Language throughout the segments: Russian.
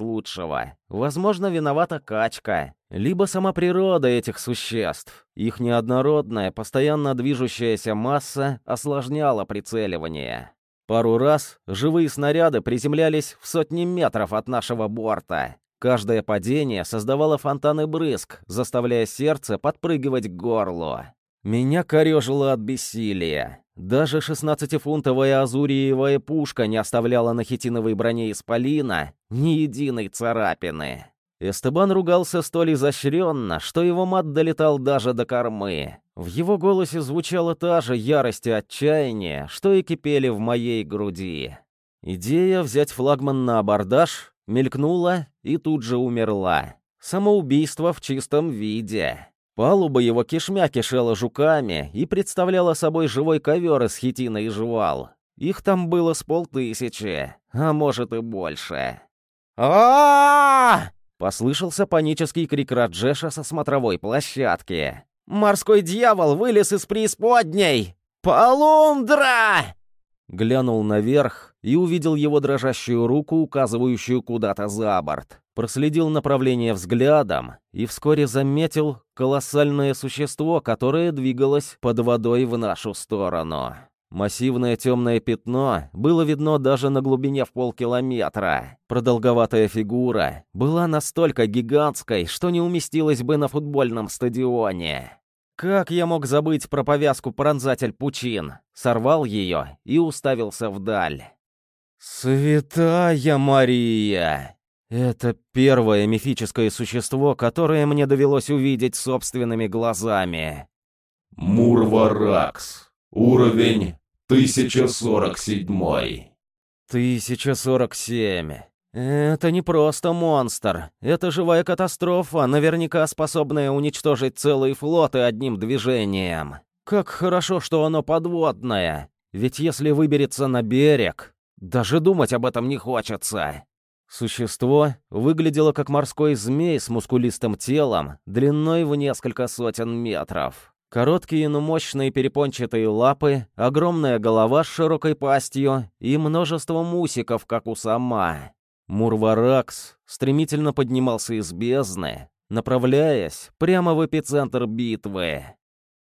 лучшего. Возможно, виновата качка, либо сама природа этих существ. Их неоднородная, постоянно движущаяся масса осложняла прицеливание. Пару раз живые снаряды приземлялись в сотни метров от нашего борта. Каждое падение создавало фонтаны брызг, заставляя сердце подпрыгивать к горлу. Меня корежило от бессилия. Даже 16-фунтовая азуриевая пушка не оставляла на хитиновой броне исполина ни единой царапины. Эстебан ругался столь изощренно, что его мат долетал даже до кормы. В его голосе звучала та же ярость и отчаяние, что и кипели в моей груди. Идея взять флагман на абордаж мелькнула и тут же умерла. Самоубийство в чистом виде. Палуба его кишмя кишела жуками и представляла собой живой ковер из хитина и жвал. Их там было с полтысячи, а может и больше. а Послышался панический крик Раджеша со смотровой площадки. «Морской дьявол вылез из преисподней! Полундра!» Глянул наверх и увидел его дрожащую руку, указывающую куда-то за борт проследил направление взглядом и вскоре заметил колоссальное существо, которое двигалось под водой в нашу сторону. Массивное темное пятно было видно даже на глубине в полкилометра. Продолговатая фигура была настолько гигантской, что не уместилась бы на футбольном стадионе. Как я мог забыть про повязку «Пронзатель пучин»? Сорвал ее и уставился вдаль. «Святая Мария!» Это первое мифическое существо, которое мне довелось увидеть собственными глазами. Мурваракс. Уровень 1047. 1047. Это не просто монстр. Это живая катастрофа, наверняка способная уничтожить целые флоты одним движением. Как хорошо, что оно подводное. Ведь если выберется на берег, даже думать об этом не хочется. Существо выглядело как морской змей с мускулистым телом, длиной в несколько сотен метров. Короткие, но мощные перепончатые лапы, огромная голова с широкой пастью и множество мусиков, как у сама. Мурваракс стремительно поднимался из бездны, направляясь прямо в эпицентр битвы.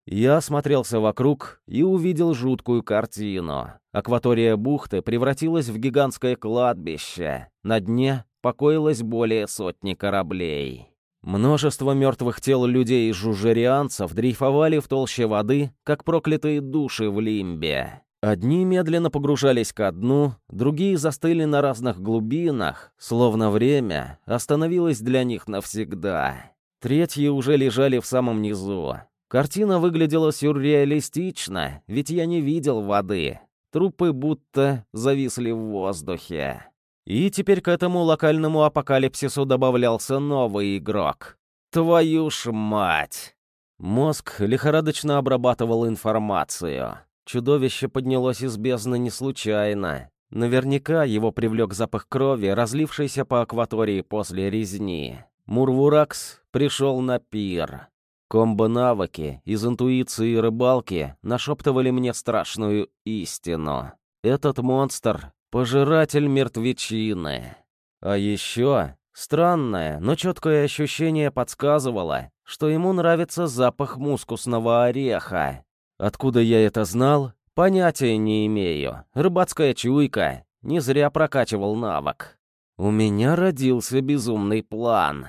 Я осмотрелся вокруг и увидел жуткую картину. Акватория бухты превратилась в гигантское кладбище. На дне покоилось более сотни кораблей. Множество мертвых тел людей и жужерианцев дрейфовали в толще воды, как проклятые души в лимбе. Одни медленно погружались ко дну, другие застыли на разных глубинах, словно время остановилось для них навсегда. Третьи уже лежали в самом низу, Картина выглядела сюрреалистично, ведь я не видел воды. Трупы будто зависли в воздухе. И теперь к этому локальному апокалипсису добавлялся новый игрок. Твою ж мать! Мозг лихорадочно обрабатывал информацию. Чудовище поднялось из бездны не случайно. Наверняка его привлек запах крови, разлившийся по акватории после резни. Мурвуракс пришел на пир. Комбо-навыки из интуиции и рыбалки нашептывали мне страшную истину. Этот монстр — пожиратель мертвечины. А еще странное, но четкое ощущение подсказывало, что ему нравится запах мускусного ореха. Откуда я это знал, понятия не имею. Рыбацкая чуйка. Не зря прокачивал навык. У меня родился безумный план.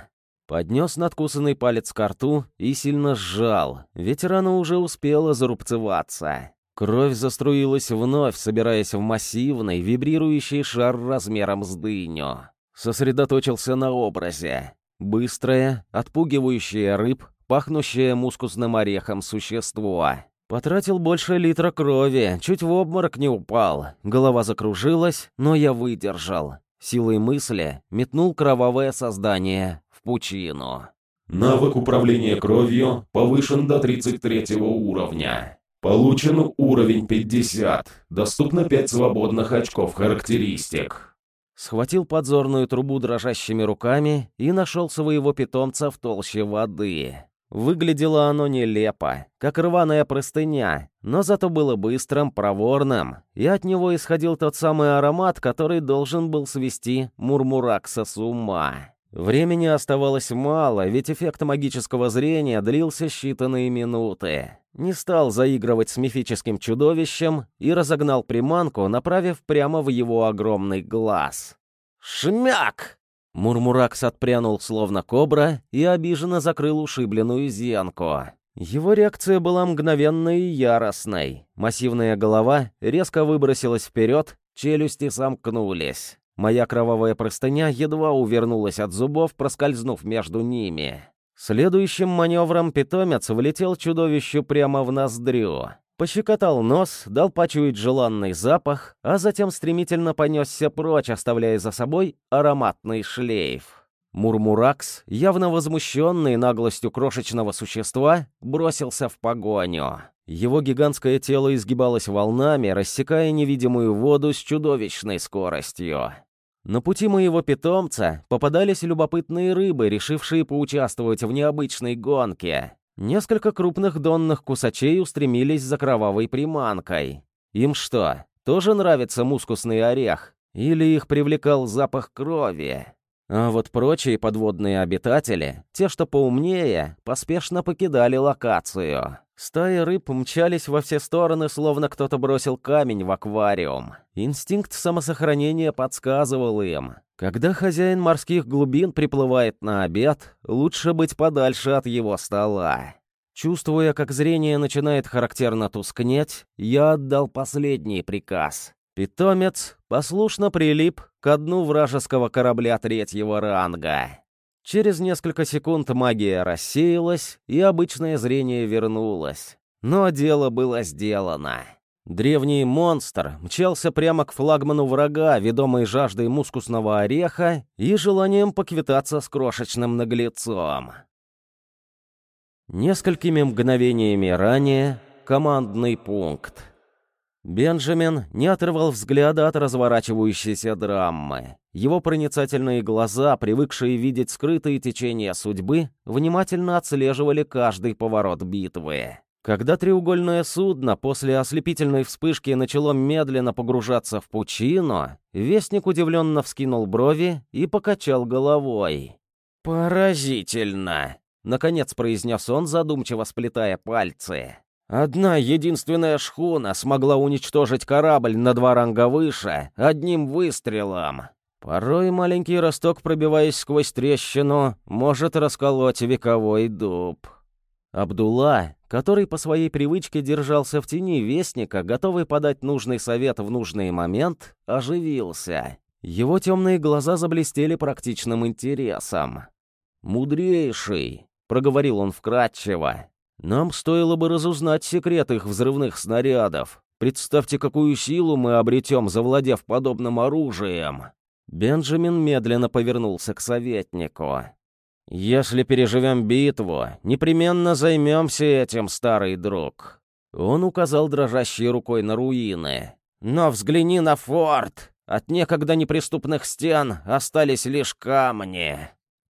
Поднес надкусанный палец к рту и сильно сжал, ведь рана уже успела зарубцеваться. Кровь заструилась вновь, собираясь в массивный, вибрирующий шар размером с дыню. Сосредоточился на образе. Быстрое, отпугивающее рыб, пахнущее мускусным орехом существо. Потратил больше литра крови, чуть в обморок не упал. Голова закружилась, но я выдержал. Силой мысли метнул кровавое создание пучину. Навык управления кровью повышен до 33 уровня. Получен уровень 50. Доступно 5 свободных очков характеристик. Схватил подзорную трубу дрожащими руками и нашел своего питомца в толще воды. Выглядело оно нелепо, как рваная простыня, но зато было быстрым, проворным, и от него исходил тот самый аромат, который должен был свести Мурмуракса с ума. Времени оставалось мало, ведь эффект магического зрения длился считанные минуты. Не стал заигрывать с мифическим чудовищем и разогнал приманку, направив прямо в его огромный глаз. «Шмяк!» Мурмуракс отпрянул словно кобра и обиженно закрыл ушибленную зенку. Его реакция была мгновенной и яростной. Массивная голова резко выбросилась вперед, челюсти сомкнулись. Моя кровавая простыня едва увернулась от зубов, проскользнув между ними. Следующим маневром питомец влетел чудовищу прямо в ноздрю. Пощекотал нос, дал почуять желанный запах, а затем стремительно понесся прочь, оставляя за собой ароматный шлейф. Мурмуракс, явно возмущенный наглостью крошечного существа, бросился в погоню. Его гигантское тело изгибалось волнами, рассекая невидимую воду с чудовищной скоростью. На пути моего питомца попадались любопытные рыбы, решившие поучаствовать в необычной гонке. Несколько крупных донных кусачей устремились за кровавой приманкой. Им что, тоже нравится мускусный орех? Или их привлекал запах крови? А вот прочие подводные обитатели, те, что поумнее, поспешно покидали локацию. Стаи рыб мчались во все стороны, словно кто-то бросил камень в аквариум. Инстинкт самосохранения подсказывал им. Когда хозяин морских глубин приплывает на обед, лучше быть подальше от его стола. Чувствуя, как зрение начинает характерно тускнеть, я отдал последний приказ. Питомец послушно прилип к дну вражеского корабля третьего ранга. Через несколько секунд магия рассеялась, и обычное зрение вернулось. Но дело было сделано. Древний монстр мчался прямо к флагману врага, ведомый жаждой мускусного ореха и желанием поквитаться с крошечным наглецом. Несколькими мгновениями ранее — командный пункт. Бенджамин не отрывал взгляда от разворачивающейся драмы. Его проницательные глаза, привыкшие видеть скрытые течения судьбы, внимательно отслеживали каждый поворот битвы. Когда треугольное судно после ослепительной вспышки начало медленно погружаться в пучину, Вестник удивленно вскинул брови и покачал головой. «Поразительно!» — наконец произнес он, задумчиво сплетая пальцы. Одна единственная шхуна смогла уничтожить корабль на два ранга выше одним выстрелом. Порой маленький росток, пробиваясь сквозь трещину, может расколоть вековой дуб. Абдулла, который по своей привычке держался в тени вестника, готовый подать нужный совет в нужный момент, оживился. Его темные глаза заблестели практичным интересом. «Мудрейший», — проговорил он вкратчиво, нам стоило бы разузнать секрет их взрывных снарядов. Представьте, какую силу мы обретем, завладев подобным оружием. Бенджамин медленно повернулся к советнику. «Если переживем битву, непременно займемся этим, старый друг». Он указал дрожащей рукой на руины. «Но взгляни на форт! От некогда неприступных стен остались лишь камни».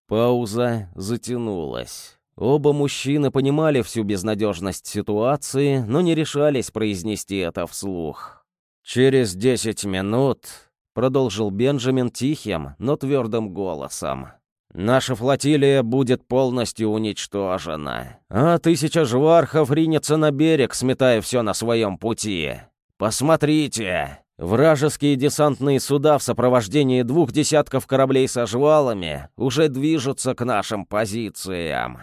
Пауза затянулась. Оба мужчины понимали всю безнадежность ситуации, но не решались произнести это вслух. «Через десять минут», — продолжил Бенджамин тихим, но твердым голосом, «наша флотилия будет полностью уничтожена, а тысяча жвархов ринется на берег, сметая все на своем пути. Посмотрите!» Вражеские десантные суда в сопровождении двух десятков кораблей со жвалами уже движутся к нашим позициям.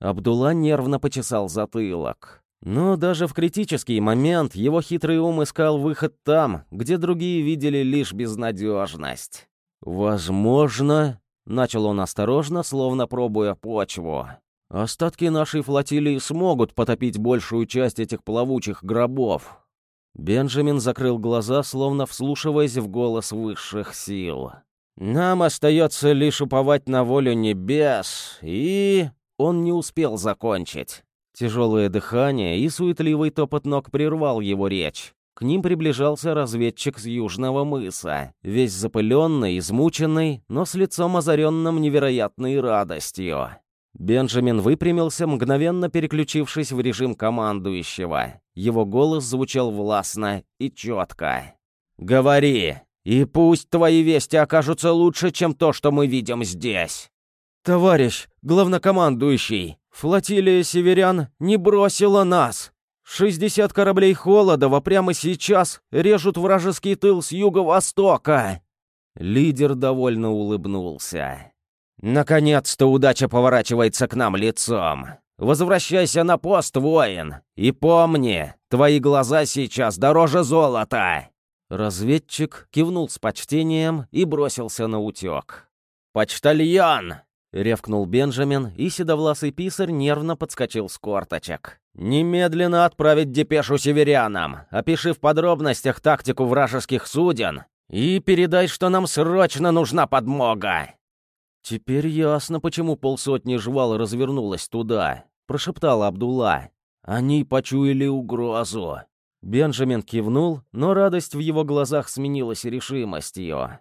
Абдулла нервно почесал затылок. Но даже в критический момент его хитрый ум искал выход там, где другие видели лишь безнадежность. «Возможно...» — начал он осторожно, словно пробуя почву. «Остатки нашей флотилии смогут потопить большую часть этих плавучих гробов». Бенджамин закрыл глаза, словно вслушиваясь в голос высших сил. «Нам остается лишь уповать на волю небес и...» Он не успел закончить. Тяжелое дыхание и суетливый топот ног прервал его речь. К ним приближался разведчик с южного мыса, весь запыленный, измученный, но с лицом озаренным невероятной радостью. Бенджамин выпрямился, мгновенно переключившись в режим командующего. Его голос звучал властно и четко. «Говори, и пусть твои вести окажутся лучше, чем то, что мы видим здесь!» «Товарищ, главнокомандующий, флотилия северян не бросила нас!» «Шестьдесят кораблей Холодова прямо сейчас режут вражеский тыл с юго-востока!» Лидер довольно улыбнулся. «Наконец-то удача поворачивается к нам лицом. Возвращайся на пост, воин, и помни, твои глаза сейчас дороже золота!» Разведчик кивнул с почтением и бросился на утек. «Почтальон!» — ревкнул Бенджамин, и седовласый писарь нервно подскочил с корточек. «Немедленно отправить депешу северянам, опиши в подробностях тактику вражеских суден и передай, что нам срочно нужна подмога!» «Теперь ясно, почему полсотни жвал развернулось туда», — прошептал Абдулла. «Они почуяли угрозу». Бенджамин кивнул, но радость в его глазах сменилась решимостью.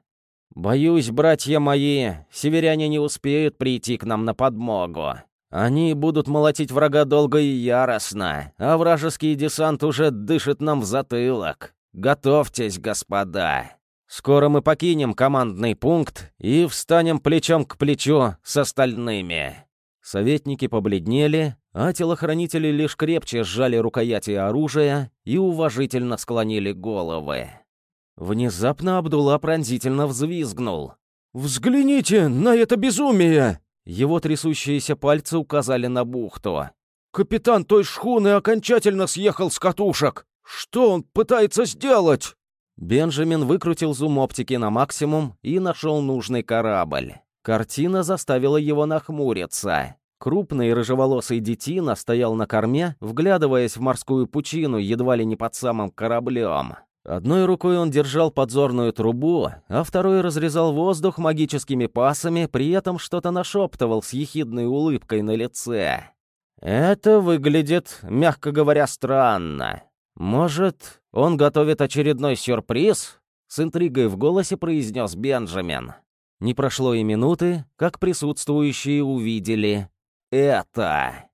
«Боюсь, братья мои, северяне не успеют прийти к нам на подмогу. Они будут молотить врага долго и яростно, а вражеский десант уже дышит нам в затылок. Готовьтесь, господа!» Скоро мы покинем командный пункт и встанем плечом к плечу с остальными». Советники побледнели, а телохранители лишь крепче сжали рукояти оружия и уважительно склонили головы. Внезапно Абдулла пронзительно взвизгнул. «Взгляните на это безумие!» Его трясущиеся пальцы указали на бухту. «Капитан той шхуны окончательно съехал с катушек! Что он пытается сделать?» Бенджамин выкрутил зум оптики на максимум и нашел нужный корабль. Картина заставила его нахмуриться. Крупный рыжеволосый детина стоял на корме, вглядываясь в морскую пучину едва ли не под самым кораблем. Одной рукой он держал подзорную трубу, а второй разрезал воздух магическими пасами, при этом что-то нашептывал с ехидной улыбкой на лице. «Это выглядит, мягко говоря, странно. Может, он готовит очередной сюрприз?» С интригой в голосе произнес Бенджамин. Не прошло и минуты, как присутствующие увидели это.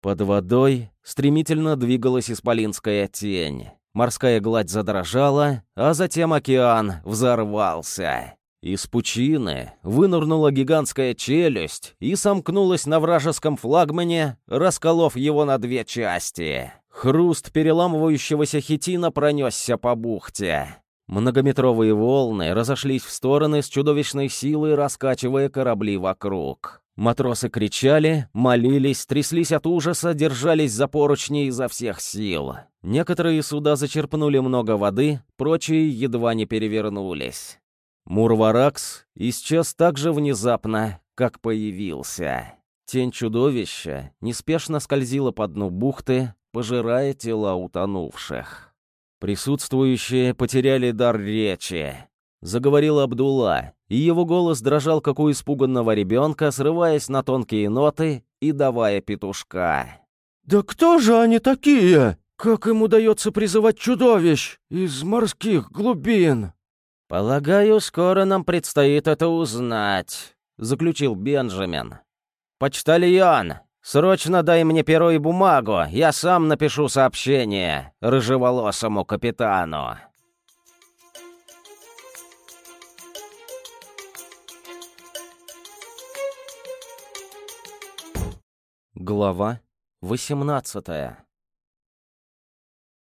Под водой стремительно двигалась исполинская тень. Морская гладь задрожала, а затем океан взорвался. Из пучины вынырнула гигантская челюсть и сомкнулась на вражеском флагмане, расколов его на две части. Хруст переламывающегося хитина пронесся по бухте. Многометровые волны разошлись в стороны с чудовищной силой, раскачивая корабли вокруг. Матросы кричали, молились, тряслись от ужаса, держались за поручни изо всех сил. Некоторые суда зачерпнули много воды, прочие едва не перевернулись. Мурваракс исчез так же внезапно, как появился. Тень чудовища неспешно скользила по дну бухты, пожирая тела утонувших. Присутствующие потеряли дар речи. Заговорил Абдулла, и его голос дрожал, как у испуганного ребенка, срываясь на тонкие ноты и давая петушка. «Да кто же они такие? Как им удается призывать чудовищ из морских глубин?» «Полагаю, скоро нам предстоит это узнать», — заключил Бенджамин. «Почтальон, срочно дай мне перо и бумагу, я сам напишу сообщение рыжеволосому капитану». Глава восемнадцатая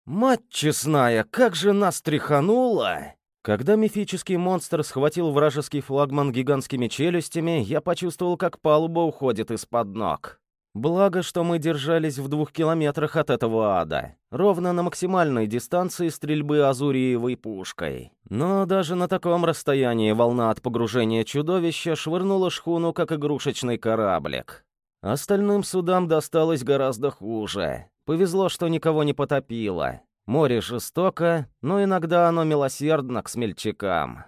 «Мать честная, как же нас тряхануло!» Когда мифический монстр схватил вражеский флагман гигантскими челюстями, я почувствовал, как палуба уходит из-под ног. Благо, что мы держались в двух километрах от этого ада, ровно на максимальной дистанции стрельбы азуриевой пушкой. Но даже на таком расстоянии волна от погружения чудовища швырнула шхуну, как игрушечный кораблик. Остальным судам досталось гораздо хуже. Повезло, что никого не потопило. Море жестоко, но иногда оно милосердно к смельчакам.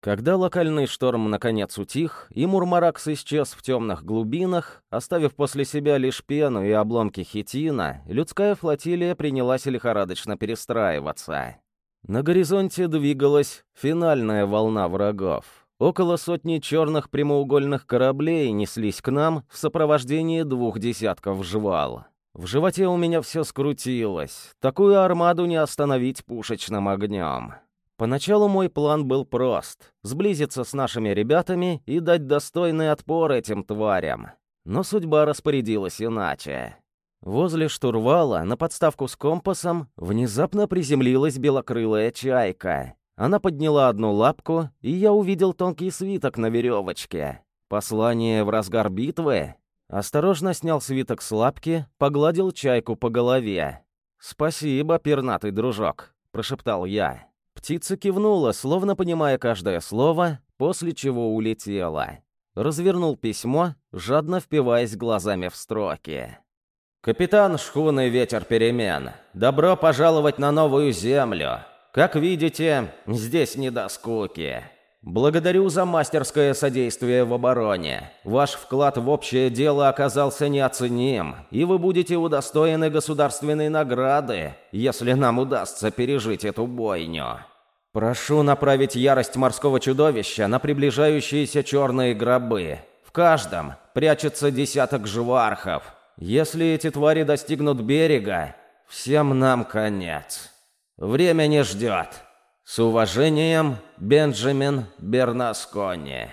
Когда локальный шторм наконец утих, и Мурмаракс исчез в темных глубинах, оставив после себя лишь пену и обломки хитина, людская флотилия принялась лихорадочно перестраиваться. На горизонте двигалась финальная волна врагов. Около сотни черных прямоугольных кораблей неслись к нам в сопровождении двух десятков жвал. В животе у меня все скрутилось. Такую армаду не остановить пушечным огнем. Поначалу мой план был прост — сблизиться с нашими ребятами и дать достойный отпор этим тварям. Но судьба распорядилась иначе. Возле штурвала, на подставку с компасом, внезапно приземлилась белокрылая чайка. Она подняла одну лапку, и я увидел тонкий свиток на веревочке. Послание в разгар битвы? Осторожно снял свиток с лапки, погладил чайку по голове. «Спасибо, пернатый дружок», — прошептал я. Птица кивнула, словно понимая каждое слово, после чего улетела. Развернул письмо, жадно впиваясь глазами в строки. «Капитан шхуны «Ветер перемен», добро пожаловать на новую землю. Как видите, здесь не до скуки. Благодарю за мастерское содействие в обороне. Ваш вклад в общее дело оказался неоценим, и вы будете удостоены государственной награды, если нам удастся пережить эту бойню. Прошу направить ярость морского чудовища на приближающиеся черные гробы. В каждом прячется десяток жвархов. Если эти твари достигнут берега, всем нам конец». Время не ждет. С уважением, Бенджамин Бернаскони.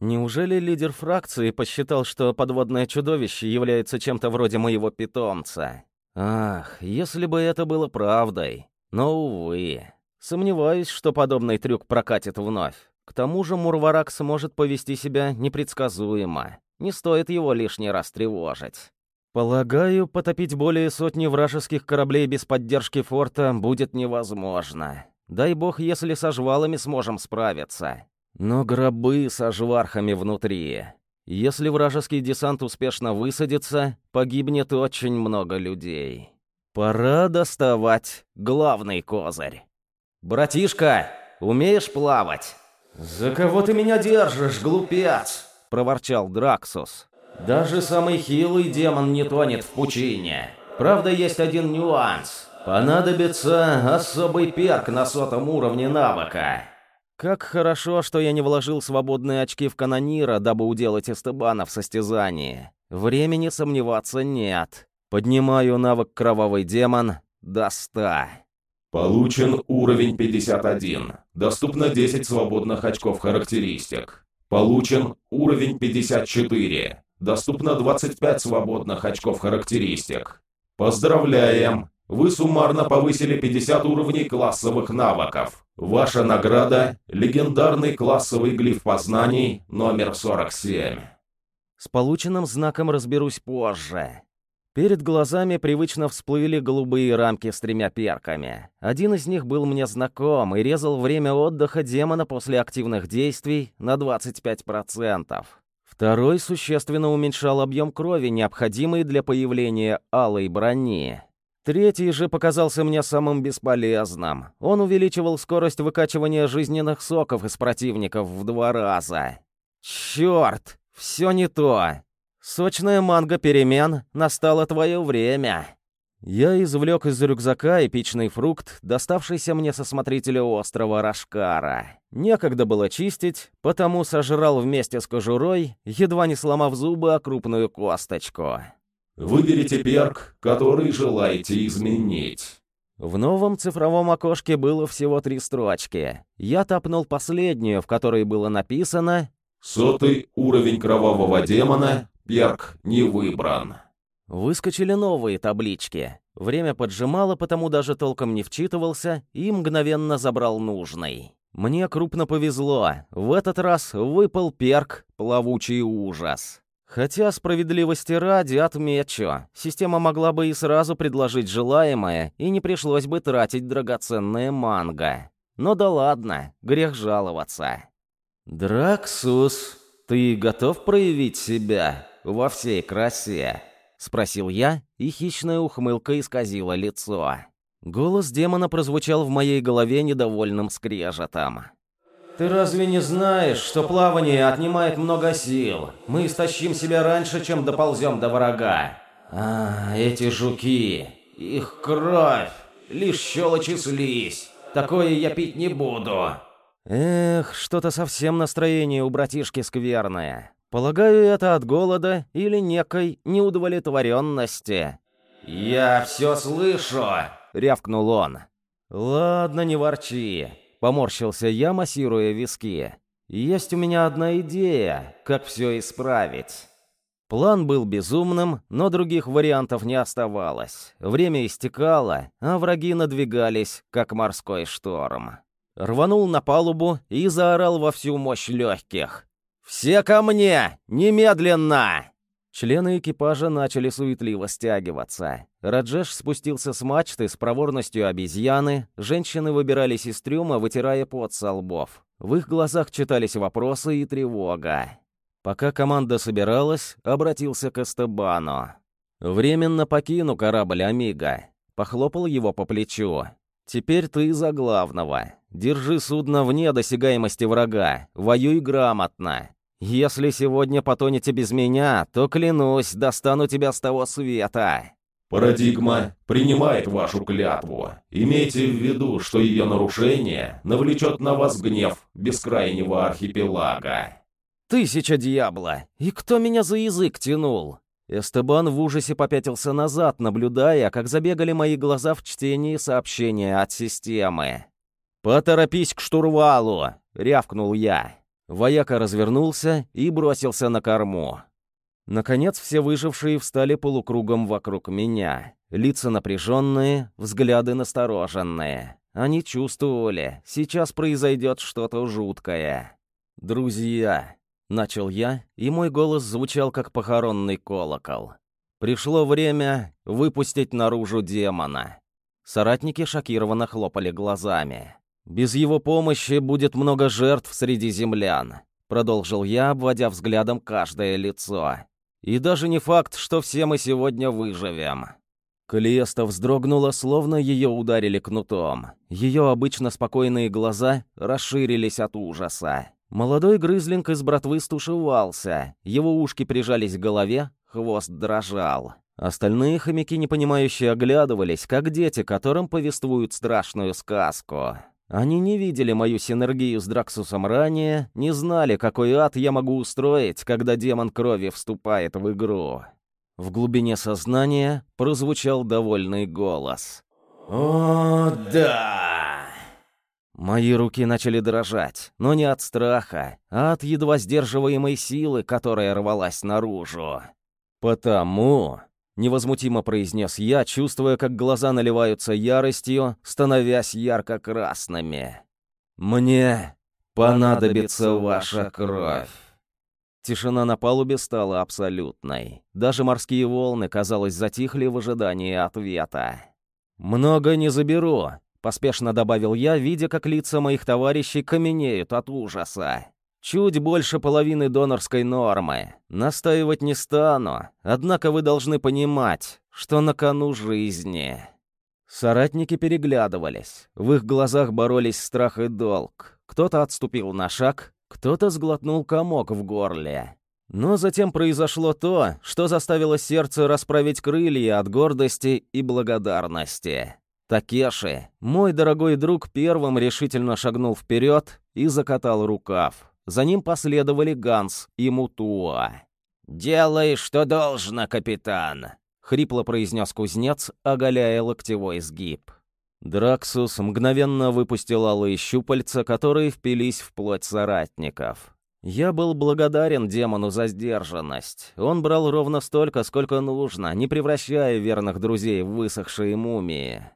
Неужели лидер фракции посчитал, что подводное чудовище является чем-то вроде моего питомца? Ах, если бы это было правдой. Но, увы. Сомневаюсь, что подобный трюк прокатит вновь. К тому же Мурварак сможет повести себя непредсказуемо. Не стоит его лишний раз тревожить. Полагаю, потопить более сотни вражеских кораблей без поддержки форта будет невозможно. Дай бог, если со жвалами сможем справиться. Но гробы со жвархами внутри. Если вражеский десант успешно высадится, погибнет очень много людей. Пора доставать главный козырь. «Братишка, умеешь плавать?» «За кого ты меня держишь, глупец?» — проворчал Драксус. Даже самый хилый демон не тонет в пучине. Правда, есть один нюанс. Понадобится особый перк на сотом уровне навыка. Как хорошо, что я не вложил свободные очки в канонира, дабы уделать Эстебана в состязании. Времени сомневаться нет. Поднимаю навык «Кровавый демон» до 100. Получен уровень 51. Доступно 10 свободных очков характеристик. Получен уровень 54. Доступно 25 свободных очков характеристик. Поздравляем! Вы суммарно повысили 50 уровней классовых навыков. Ваша награда – легендарный классовый глиф познаний номер 47. С полученным знаком разберусь позже. Перед глазами привычно всплыли голубые рамки с тремя перками. Один из них был мне знаком и резал время отдыха демона после активных действий на 25%. Второй существенно уменьшал объем крови, необходимый для появления алой брони. Третий же показался мне самым бесполезным. Он увеличивал скорость выкачивания жизненных соков из противников в два раза. Черт, все не то. Сочная манга перемен, настало твое время. Я извлек из рюкзака эпичный фрукт, доставшийся мне со смотрителя острова Рашкара. Некогда было чистить, потому сожрал вместе с кожурой, едва не сломав зубы о крупную косточку. Выберите перк, который желаете изменить. В новом цифровом окошке было всего три строчки. Я тапнул последнюю, в которой было написано «Сотый уровень кровавого демона, перк не выбран». Выскочили новые таблички. Время поджимало, потому даже толком не вчитывался и мгновенно забрал нужный. Мне крупно повезло. В этот раз выпал перк «Плавучий ужас». Хотя, справедливости ради, отмечу, система могла бы и сразу предложить желаемое, и не пришлось бы тратить драгоценное манго. Но да ладно, грех жаловаться. «Драксус, ты готов проявить себя во всей красе?» — спросил я, и хищная ухмылка исказила лицо. Голос демона прозвучал в моей голове недовольным скрежетом. «Ты разве не знаешь, что плавание отнимает много сил? Мы истощим себя раньше, чем доползем до врага. А, эти жуки, их кровь, лишь щелочь и слизь. Такое я пить не буду». Эх, что-то совсем настроение у братишки скверное. Полагаю, это от голода или некой неудовлетворенности. «Я все слышу!» — рявкнул он. «Ладно, не ворчи», — поморщился я, массируя виски. «Есть у меня одна идея, как все исправить». План был безумным, но других вариантов не оставалось. Время истекало, а враги надвигались, как морской шторм. Рванул на палубу и заорал во всю мощь легких. «Все ко мне! Немедленно!» Члены экипажа начали суетливо стягиваться. Раджеш спустился с мачты с проворностью обезьяны, женщины выбирались из трюма, вытирая пот со лбов. В их глазах читались вопросы и тревога. Пока команда собиралась, обратился к Эстебану. «Временно покину корабль Амиго». Похлопал его по плечу. «Теперь ты за главного. Держи судно вне досягаемости врага. Воюй грамотно. Если сегодня потонете без меня, то, клянусь, достану тебя с того света». Парадигма принимает вашу клятву. Имейте в виду, что ее нарушение навлечет на вас гнев бескрайнего архипелага. «Тысяча дьябла! И кто меня за язык тянул?» Эстебан в ужасе попятился назад, наблюдая, как забегали мои глаза в чтении сообщения от системы. «Поторопись к штурвалу!» — рявкнул я. Вояка развернулся и бросился на корму. Наконец все выжившие встали полукругом вокруг меня. Лица напряженные, взгляды настороженные. Они чувствовали, сейчас произойдет что-то жуткое. «Друзья», — начал я, и мой голос звучал как похоронный колокол. «Пришло время выпустить наружу демона». Соратники шокированно хлопали глазами. «Без его помощи будет много жертв среди землян», — продолжил я, обводя взглядом каждое лицо. «И даже не факт, что все мы сегодня выживем». Калиеста вздрогнула, словно ее ударили кнутом. Ее обычно спокойные глаза расширились от ужаса. Молодой грызлинг из братвы стушевался, его ушки прижались к голове, хвост дрожал. Остальные хомяки, непонимающие, оглядывались, как дети, которым повествуют страшную сказку. Они не видели мою синергию с Драксусом ранее, не знали, какой ад я могу устроить, когда демон крови вступает в игру. В глубине сознания прозвучал довольный голос. «О, да!» Мои руки начали дрожать, но не от страха, а от едва сдерживаемой силы, которая рвалась наружу. Потому Невозмутимо произнес я, чувствуя, как глаза наливаются яростью, становясь ярко-красными. «Мне понадобится ваша кровь». Тишина на палубе стала абсолютной. Даже морские волны, казалось, затихли в ожидании ответа. «Много не заберу», — поспешно добавил я, видя, как лица моих товарищей каменеют от ужаса. Чуть больше половины донорской нормы. Настаивать не стану, однако вы должны понимать, что на кону жизни. Соратники переглядывались. В их глазах боролись страх и долг. Кто-то отступил на шаг, кто-то сглотнул комок в горле. Но затем произошло то, что заставило сердце расправить крылья от гордости и благодарности. Такеши, мой дорогой друг, первым решительно шагнул вперед и закатал рукав. За ним последовали Ганс и Мутуа. «Делай, что должно, капитан», — хрипло произнес кузнец, оголяя локтевой сгиб. Драксус мгновенно выпустил алые щупальца, которые впились в плоть соратников. Я был благодарен демону за сдержанность. Он брал ровно столько, сколько нужно, не превращая верных друзей в высохшие мумии.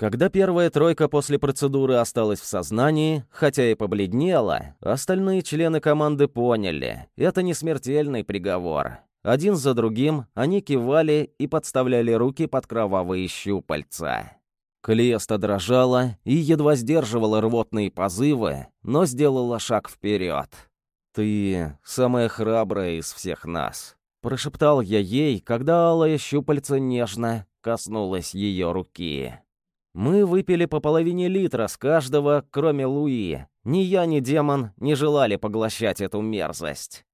Когда первая тройка после процедуры осталась в сознании, хотя и побледнела, остальные члены команды поняли, это не смертельный приговор. Один за другим они кивали и подставляли руки под кровавые щупальца. Клеста дрожала и едва сдерживала рвотные позывы, но сделала шаг вперед. «Ты самая храбрая из всех нас», — прошептал я ей, когда алая щупальца нежно коснулась ее руки. Мы выпили по половине литра с каждого, кроме Луи. Ни я, ни демон не желали поглощать эту мерзость.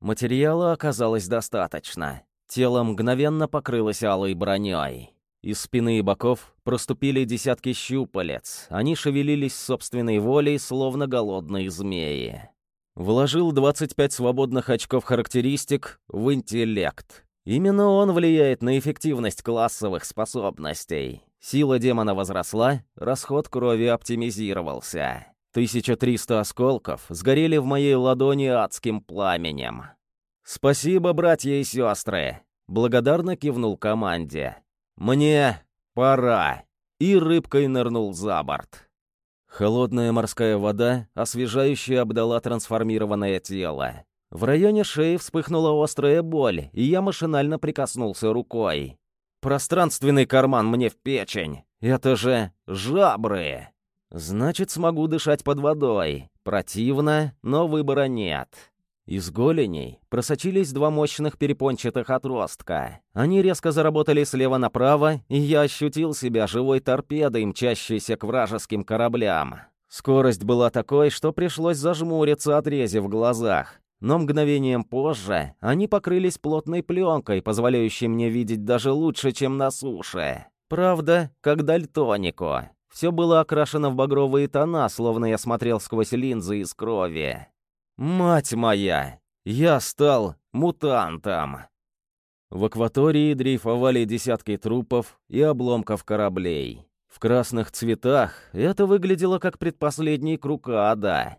Материала оказалось достаточно. Тело мгновенно покрылось алой броней. Из спины и боков проступили десятки щупалец. Они шевелились собственной волей, словно голодные змеи. Вложил 25 свободных очков характеристик в интеллект. Именно он влияет на эффективность классовых способностей. Сила демона возросла, расход крови оптимизировался. 1300 осколков сгорели в моей ладони адским пламенем. «Спасибо, братья и сестры!» Благодарно кивнул команде. «Мне пора!» И рыбкой нырнул за борт. Холодная морская вода освежающе обдала трансформированное тело. В районе шеи вспыхнула острая боль, и я машинально прикоснулся рукой. Пространственный карман мне в печень. Это же жабры. Значит, смогу дышать под водой. Противно, но выбора нет. Из голеней просочились два мощных перепончатых отростка. Они резко заработали слева направо, и я ощутил себя живой торпедой, мчащейся к вражеским кораблям. Скорость была такой, что пришлось зажмуриться от рези в глазах. Но мгновением позже они покрылись плотной пленкой, позволяющей мне видеть даже лучше, чем на суше. Правда, как дальтонику. Все было окрашено в багровые тона, словно я смотрел сквозь линзы из крови. Мать моя! Я стал мутантом! В акватории дрейфовали десятки трупов и обломков кораблей. В красных цветах это выглядело как предпоследний круг ада.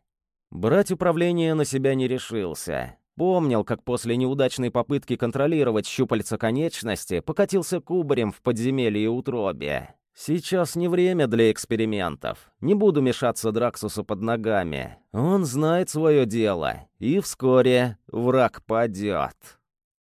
Брать управление на себя не решился. Помнил, как после неудачной попытки контролировать щупальца конечности покатился кубарем в подземелье утробе. Сейчас не время для экспериментов. Не буду мешаться Драксусу под ногами. Он знает свое дело, и вскоре враг падет.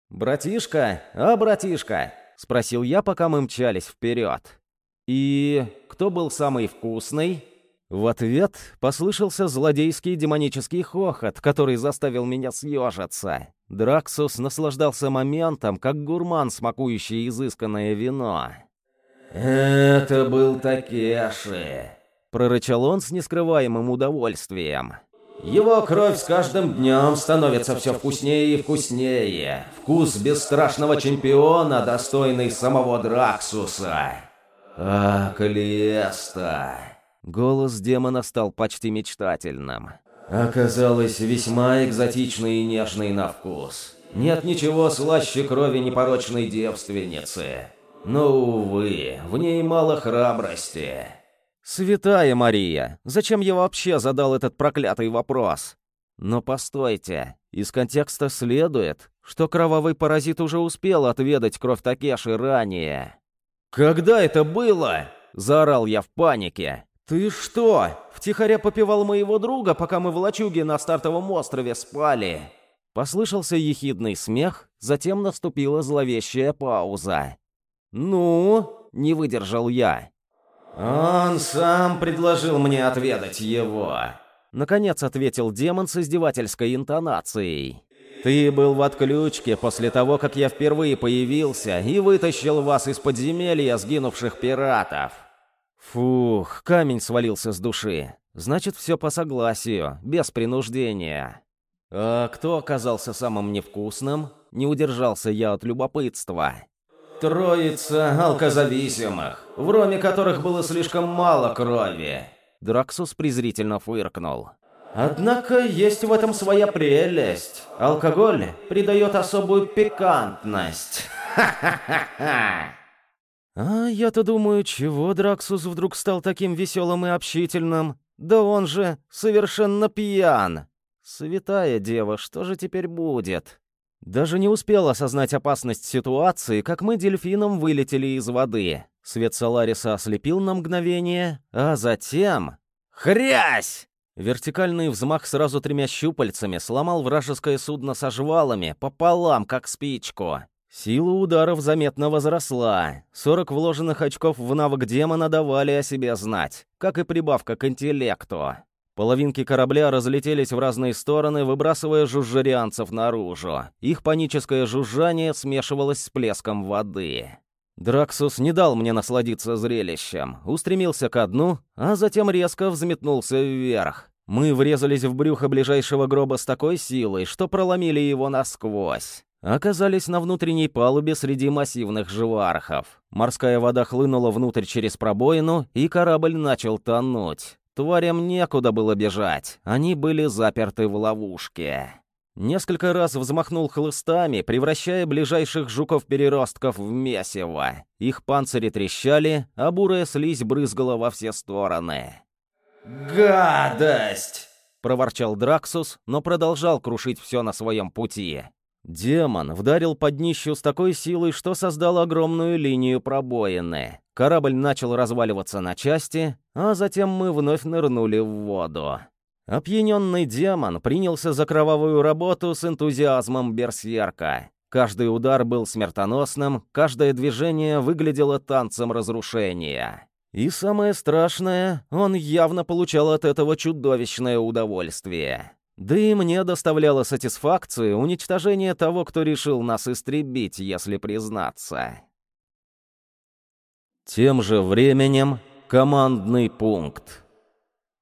«Братишка? А, братишка?» — спросил я, пока мы мчались вперед. «И кто был самый вкусный?» В ответ послышался злодейский демонический хохот, который заставил меня съежиться. Драксус наслаждался моментом, как гурман, смакующий изысканное вино. «Это был Такеши», — прорычал он с нескрываемым удовольствием. «Его кровь с каждым днем становится все вкуснее и вкуснее. Вкус бесстрашного чемпиона, достойный самого Драксуса. А, Калиеста!» Голос демона стал почти мечтательным. «Оказалось весьма экзотичный и нежный на вкус. Нет ничего слаще крови непорочной девственницы. Но, увы, в ней мало храбрости. «Святая Мария, зачем я вообще задал этот проклятый вопрос?» Но постойте, из контекста следует, что кровавый паразит уже успел отведать кровь Такеши ранее. «Когда это было?» – заорал я в панике. «Ты что, втихаря попивал моего друга, пока мы в лачуге на стартовом острове спали?» Послышался ехидный смех, затем наступила зловещая пауза. «Ну?» — не выдержал я. «Он сам предложил мне отведать его», — наконец ответил демон с издевательской интонацией. «Ты был в отключке после того, как я впервые появился и вытащил вас из подземелья сгинувших пиратов». Фух, камень свалился с души. Значит, все по согласию, без принуждения. А кто оказался самым невкусным? Не удержался я от любопытства. Троица алкозависимых, в роме которых было слишком мало крови. Драксус презрительно фыркнул. Однако есть в этом своя прелесть. Алкоголь придает особую пикантность. Ха-ха-ха-ха. А я-то думаю, чего Драксус вдруг стал таким веселым и общительным? Да он же совершенно пьян. Святая дева, что же теперь будет? Даже не успел осознать опасность ситуации, как мы дельфином вылетели из воды. Свет Солариса ослепил на мгновение, а затем... Хрясь! Вертикальный взмах сразу тремя щупальцами сломал вражеское судно со жвалами пополам, как спичку. Сила ударов заметно возросла. 40 вложенных очков в навык демона давали о себе знать, как и прибавка к интеллекту. Половинки корабля разлетелись в разные стороны, выбрасывая жужжарианцев наружу. Их паническое жужжание смешивалось с плеском воды. Драксус не дал мне насладиться зрелищем, устремился ко дну, а затем резко взметнулся вверх. Мы врезались в брюхо ближайшего гроба с такой силой, что проломили его насквозь. Оказались на внутренней палубе среди массивных живархов. Морская вода хлынула внутрь через пробоину, и корабль начал тонуть. Тварям некуда было бежать, они были заперты в ловушке. Несколько раз взмахнул хлыстами, превращая ближайших жуков-переростков в месиво. Их панцири трещали, а бурая слизь брызгала во все стороны. «Гадость!» — проворчал Драксус, но продолжал крушить все на своем пути. Демон вдарил под днищу с такой силой, что создал огромную линию пробоины. Корабль начал разваливаться на части, а затем мы вновь нырнули в воду. Опьяненный демон принялся за кровавую работу с энтузиазмом берсерка. Каждый удар был смертоносным, каждое движение выглядело танцем разрушения. И самое страшное, он явно получал от этого чудовищное удовольствие. Да и мне доставляло сатисфакцию уничтожение того, кто решил нас истребить, если признаться. Тем же временем командный пункт.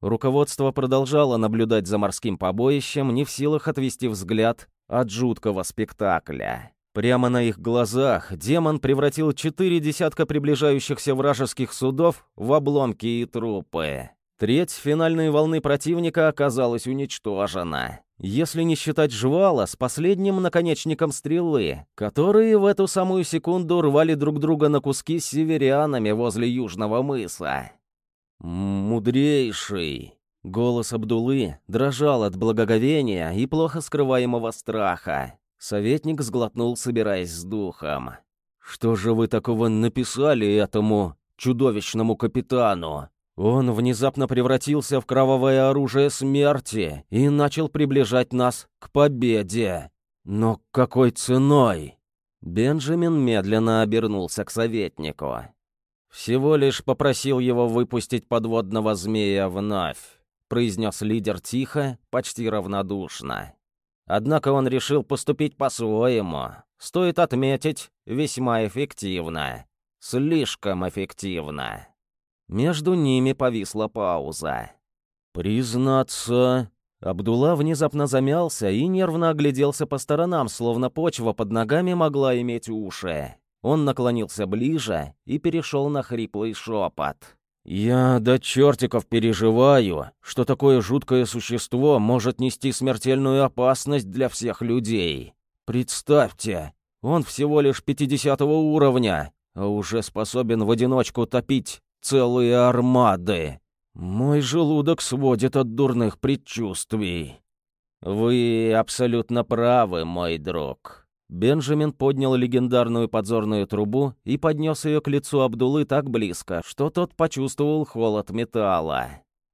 Руководство продолжало наблюдать за морским побоищем, не в силах отвести взгляд от жуткого спектакля. Прямо на их глазах демон превратил четыре десятка приближающихся вражеских судов в обломки и трупы. Треть финальной волны противника оказалась уничтожена. Если не считать жвала с последним наконечником стрелы, которые в эту самую секунду рвали друг друга на куски с северянами возле Южного мыса. «Мудрейший!» Голос Абдулы дрожал от благоговения и плохо скрываемого страха. Советник сглотнул, собираясь с духом. «Что же вы такого написали этому чудовищному капитану? Он внезапно превратился в кровавое оружие смерти и начал приближать нас к победе. Но какой ценой?» Бенджамин медленно обернулся к советнику. «Всего лишь попросил его выпустить подводного змея вновь», произнес лидер тихо, почти равнодушно. Однако он решил поступить по-своему. Стоит отметить, весьма эффективно. Слишком эффективно. Между ними повисла пауза. «Признаться...» Абдулла внезапно замялся и нервно огляделся по сторонам, словно почва под ногами могла иметь уши. Он наклонился ближе и перешел на хриплый шепот. «Я до чертиков переживаю, что такое жуткое существо может нести смертельную опасность для всех людей. Представьте, он всего лишь 50 уровня, а уже способен в одиночку топить целые армады. Мой желудок сводит от дурных предчувствий». «Вы абсолютно правы, мой друг», Бенджамин поднял легендарную подзорную трубу и поднес ее к лицу Абдулы так близко, что тот почувствовал холод металла.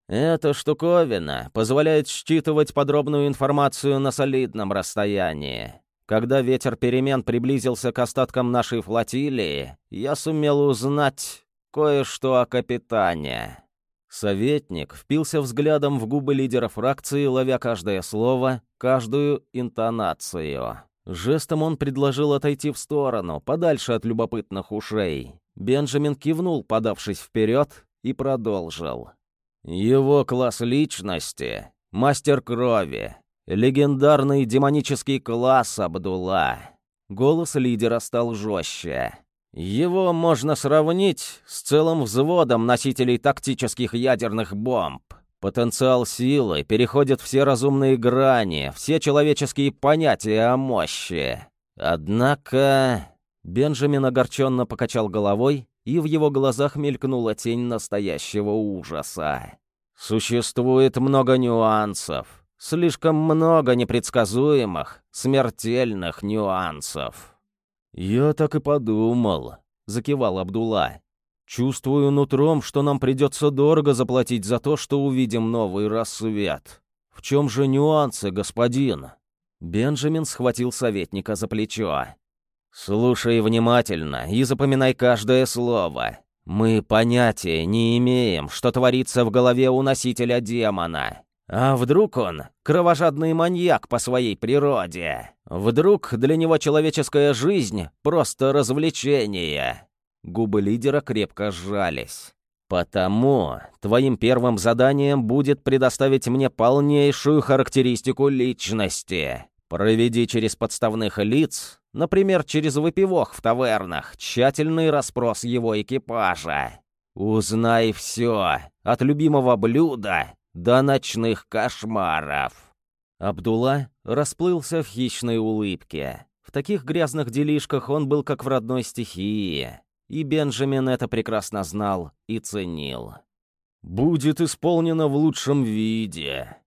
Эта штуковина позволяет считывать подробную информацию на солидном расстоянии. Когда ветер перемен приблизился к остаткам нашей флотилии, я сумел узнать кое-что о капитане. Советник впился взглядом в губы лидера фракции, ловя каждое слово, каждую интонацию. Жестом он предложил отойти в сторону, подальше от любопытных ушей. Бенджамин кивнул, подавшись вперед, и продолжил. Его класс личности — мастер крови, легендарный демонический класс Абдулла. Голос лидера стал жестче. Его можно сравнить с целым взводом носителей тактических ядерных бомб. Потенциал силы переходит все разумные грани, все человеческие понятия о мощи. Однако... Бенджамин огорченно покачал головой, и в его глазах мелькнула тень настоящего ужаса. Существует много нюансов, слишком много непредсказуемых, смертельных нюансов. «Я так и подумал», — закивал Абдулла. Чувствую нутром, что нам придется дорого заплатить за то, что увидим новый рассвет. В чем же нюансы, господин?» Бенджамин схватил советника за плечо. «Слушай внимательно и запоминай каждое слово. Мы понятия не имеем, что творится в голове у носителя демона. А вдруг он кровожадный маньяк по своей природе? Вдруг для него человеческая жизнь — просто развлечение?» Губы лидера крепко сжались. «Потому твоим первым заданием будет предоставить мне полнейшую характеристику личности. Проведи через подставных лиц, например, через выпивок в тавернах, тщательный расспрос его экипажа. Узнай все, от любимого блюда до ночных кошмаров. Абдулла расплылся в хищной улыбке. В таких грязных делишках он был как в родной стихии. И Бенджамин это прекрасно знал и ценил. «Будет исполнено в лучшем виде».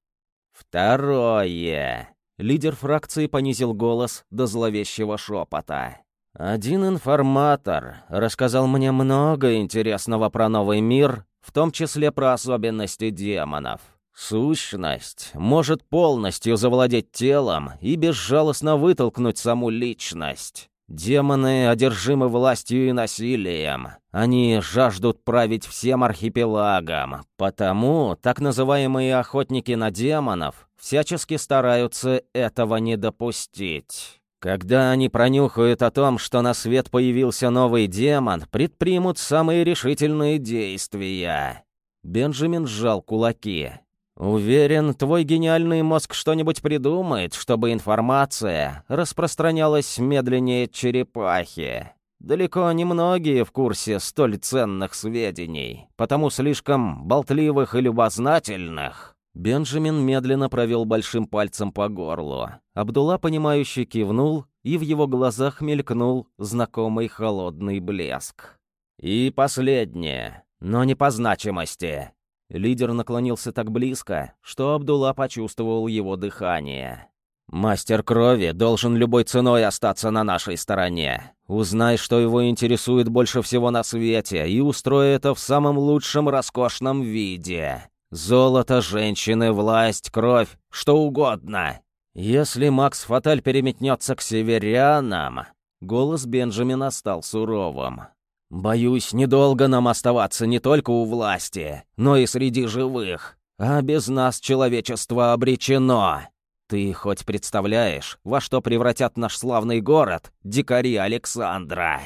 Второе. Лидер фракции понизил голос до зловещего шепота. «Один информатор рассказал мне много интересного про новый мир, в том числе про особенности демонов. Сущность может полностью завладеть телом и безжалостно вытолкнуть саму личность. Демоны одержимы властью и насилием. Они жаждут править всем архипелагом. Потому так называемые охотники на демонов всячески стараются этого не допустить. Когда они пронюхают о том, что на свет появился новый демон, предпримут самые решительные действия. Бенджамин сжал кулаки. «Уверен, твой гениальный мозг что-нибудь придумает, чтобы информация распространялась медленнее черепахи. Далеко не многие в курсе столь ценных сведений, потому слишком болтливых и любознательных». Бенджамин медленно провел большим пальцем по горлу. Абдулла, понимающе кивнул, и в его глазах мелькнул знакомый холодный блеск. «И последнее, но не по значимости. Лидер наклонился так близко, что Абдулла почувствовал его дыхание. «Мастер крови должен любой ценой остаться на нашей стороне. Узнай, что его интересует больше всего на свете, и устрой это в самом лучшем роскошном виде. Золото, женщины, власть, кровь, что угодно. Если Макс Фаталь переметнется к северянам...» Голос Бенджамина стал суровым. Боюсь, недолго нам оставаться не только у власти, но и среди живых. А без нас человечество обречено. Ты хоть представляешь, во что превратят наш славный город дикари Александра?»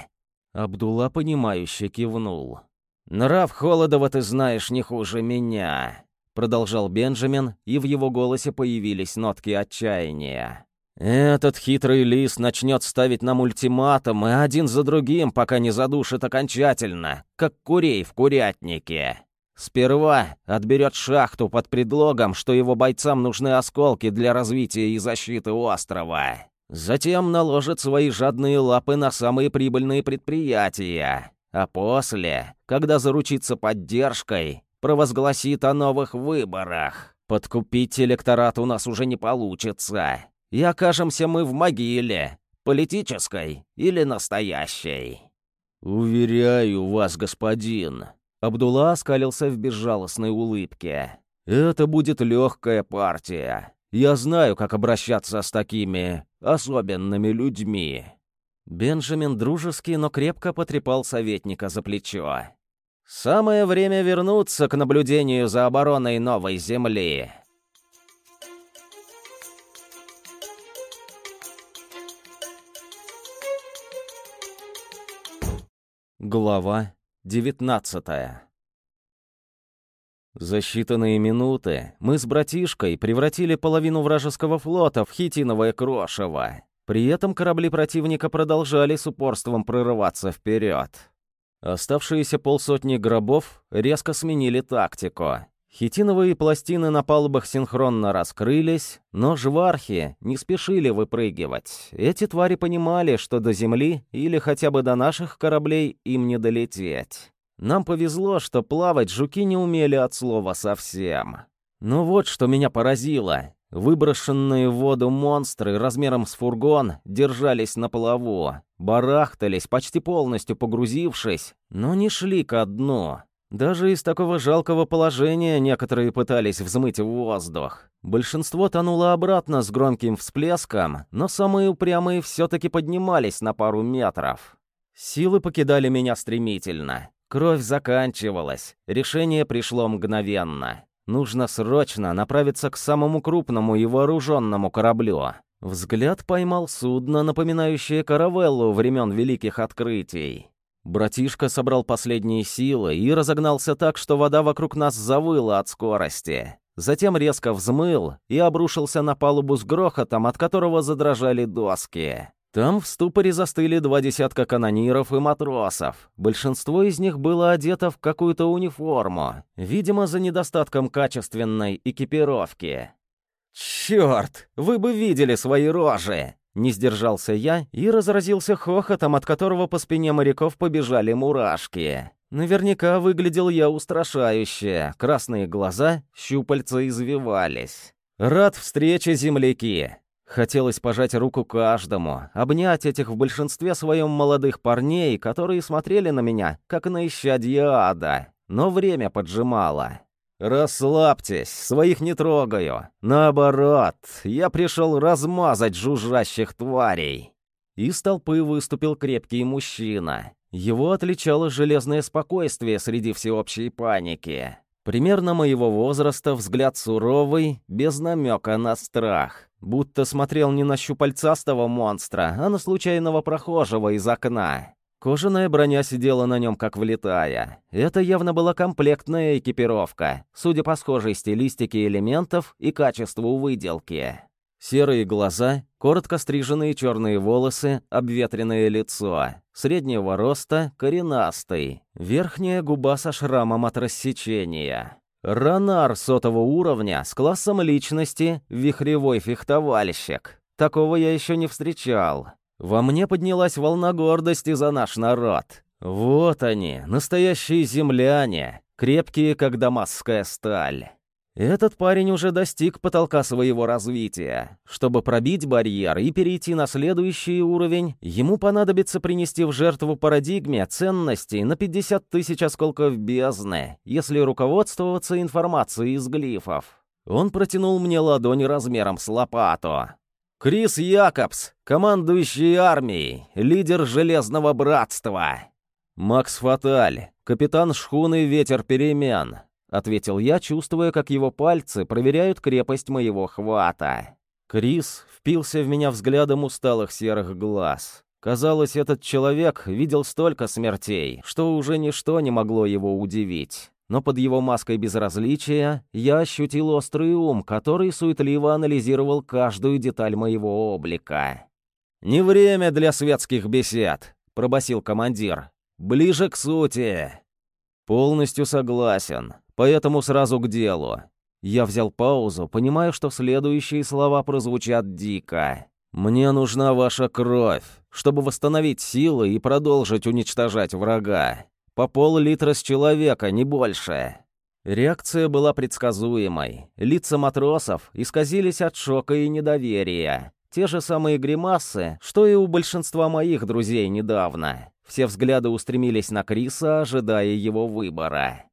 Абдулла, понимающе кивнул. «Нрав Холодова ты знаешь не хуже меня», — продолжал Бенджамин, и в его голосе появились нотки отчаяния. Этот хитрый лис начнет ставить нам ультиматум, и один за другим, пока не задушит окончательно, как курей в курятнике. Сперва отберет шахту под предлогом, что его бойцам нужны осколки для развития и защиты острова. Затем наложит свои жадные лапы на самые прибыльные предприятия. А после, когда заручится поддержкой, провозгласит о новых выборах. Подкупить электорат у нас уже не получится и окажемся мы в могиле, политической или настоящей». «Уверяю вас, господин», — Абдулла оскалился в безжалостной улыбке. «Это будет легкая партия. Я знаю, как обращаться с такими особенными людьми». Бенджамин дружески, но крепко потрепал советника за плечо. «Самое время вернуться к наблюдению за обороной новой земли». Глава 19 За считанные минуты мы с братишкой превратили половину вражеского флота в хитиновое крошево. При этом корабли противника продолжали с упорством прорываться вперед. Оставшиеся полсотни гробов резко сменили тактику. Хитиновые пластины на палубах синхронно раскрылись, но жвархи не спешили выпрыгивать. Эти твари понимали, что до земли или хотя бы до наших кораблей им не долететь. Нам повезло, что плавать жуки не умели от слова совсем. Но вот что меня поразило. Выброшенные в воду монстры размером с фургон держались на плаву, барахтались, почти полностью погрузившись, но не шли ко дну. Даже из такого жалкого положения некоторые пытались взмыть в воздух. Большинство тонуло обратно с громким всплеском, но самые упрямые все-таки поднимались на пару метров. Силы покидали меня стремительно. Кровь заканчивалась. Решение пришло мгновенно. Нужно срочно направиться к самому крупному и вооруженному кораблю. Взгляд поймал судно, напоминающее каравеллу времен Великих Открытий. Братишка собрал последние силы и разогнался так, что вода вокруг нас завыла от скорости. затем резко взмыл и обрушился на палубу с грохотом, от которого задрожали доски. Там в ступоре застыли два десятка канониров и матросов. Большинство из них было одето в какую-то униформу, видимо, за недостатком качественной экипировки. «Черт! Вы бы видели свои рожи!» Не сдержался я и разразился хохотом, от которого по спине моряков побежали мурашки. Наверняка выглядел я устрашающе. Красные глаза, щупальца извивались. «Рад встрече, земляки!» Хотелось пожать руку каждому, обнять этих в большинстве своем молодых парней, которые смотрели на меня, как на исчадье ада. Но время поджимало. «Расслабьтесь, своих не трогаю. Наоборот, я пришел размазать жужжащих тварей». Из толпы выступил крепкий мужчина. Его отличало железное спокойствие среди всеобщей паники. Примерно моего возраста, взгляд суровый, без намека на страх. Будто смотрел не на щупальцастого монстра, а на случайного прохожего из окна. Кожаная броня сидела на нем как влетая. Это явно была комплектная экипировка, судя по схожей стилистике элементов и качеству выделки. Серые глаза, коротко стриженные черные волосы, обветренное лицо, среднего роста, коренастый, верхняя губа со шрамом от рассечения. Ранар сотого уровня с классом личности «Вихревой фехтовальщик». Такого я еще не встречал. Во мне поднялась волна гордости за наш народ. Вот они, настоящие земляне, крепкие, как дамасская сталь. Этот парень уже достиг потолка своего развития. Чтобы пробить барьер и перейти на следующий уровень, ему понадобится принести в жертву парадигме ценностей на 50 тысяч осколков бездны, если руководствоваться информацией из глифов. Он протянул мне ладонь размером с лопату. «Крис Якобс, командующий армией, лидер Железного Братства». «Макс Фаталь, капитан шхуны «Ветер перемен», — ответил я, чувствуя, как его пальцы проверяют крепость моего хвата. Крис впился в меня взглядом усталых серых глаз. Казалось, этот человек видел столько смертей, что уже ничто не могло его удивить. Но под его маской безразличия я ощутил острый ум, который суетливо анализировал каждую деталь моего облика. «Не время для светских бесед», — пробасил командир. «Ближе к сути». «Полностью согласен поэтому сразу к делу. Я взял паузу, понимая, что следующие слова прозвучат дико. «Мне нужна ваша кровь, чтобы восстановить силы и продолжить уничтожать врага. По пол-литра с человека, не больше». Реакция была предсказуемой. Лица матросов исказились от шока и недоверия. Те же самые гримасы, что и у большинства моих друзей недавно. Все взгляды устремились на Криса, ожидая его выбора.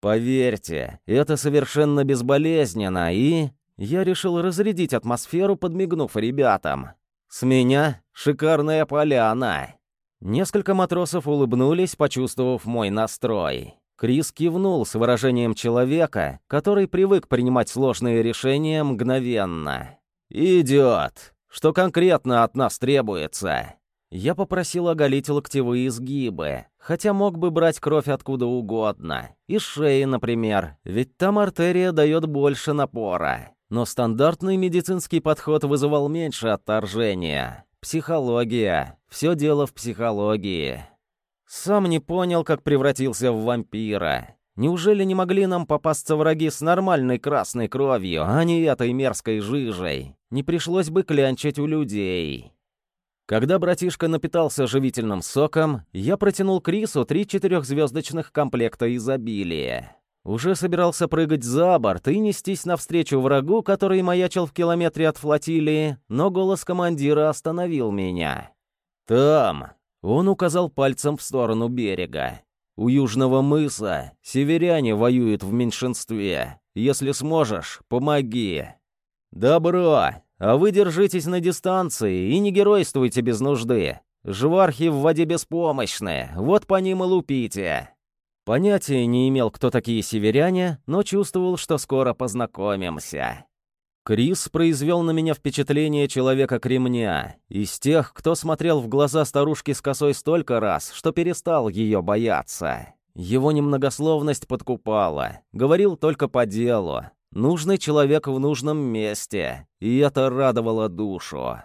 Поверьте, это совершенно безболезненно, и... Я решил разрядить атмосферу, подмигнув ребятам. С меня шикарная поляна. Несколько матросов улыбнулись, почувствовав мой настрой. Крис кивнул с выражением человека, который привык принимать сложные решения мгновенно. «Идет! Что конкретно от нас требуется?» Я попросил оголить локтевые изгибы, хотя мог бы брать кровь откуда угодно. Из шеи, например, ведь там артерия дает больше напора. Но стандартный медицинский подход вызывал меньше отторжения. Психология. Все дело в психологии. Сам не понял, как превратился в вампира. Неужели не могли нам попасться враги с нормальной красной кровью, а не этой мерзкой жижей? Не пришлось бы клянчить у людей. Когда братишка напитался живительным соком, я протянул Крису три четырехзвездочных комплекта изобилия. Уже собирался прыгать за борт и нестись навстречу врагу, который маячил в километре от флотилии, но голос командира остановил меня. «Там!» — он указал пальцем в сторону берега. «У южного мыса северяне воюют в меньшинстве. Если сможешь, помоги». «Добро!» А вы держитесь на дистанции и не геройствуйте без нужды. Жвархи в воде беспомощны, вот по ним и лупите». Понятия не имел, кто такие северяне, но чувствовал, что скоро познакомимся. Крис произвел на меня впечатление человека-кремня, из тех, кто смотрел в глаза старушки с косой столько раз, что перестал ее бояться. Его немногословность подкупала, говорил только по делу, нужный человек в нужном месте, и это радовало душу.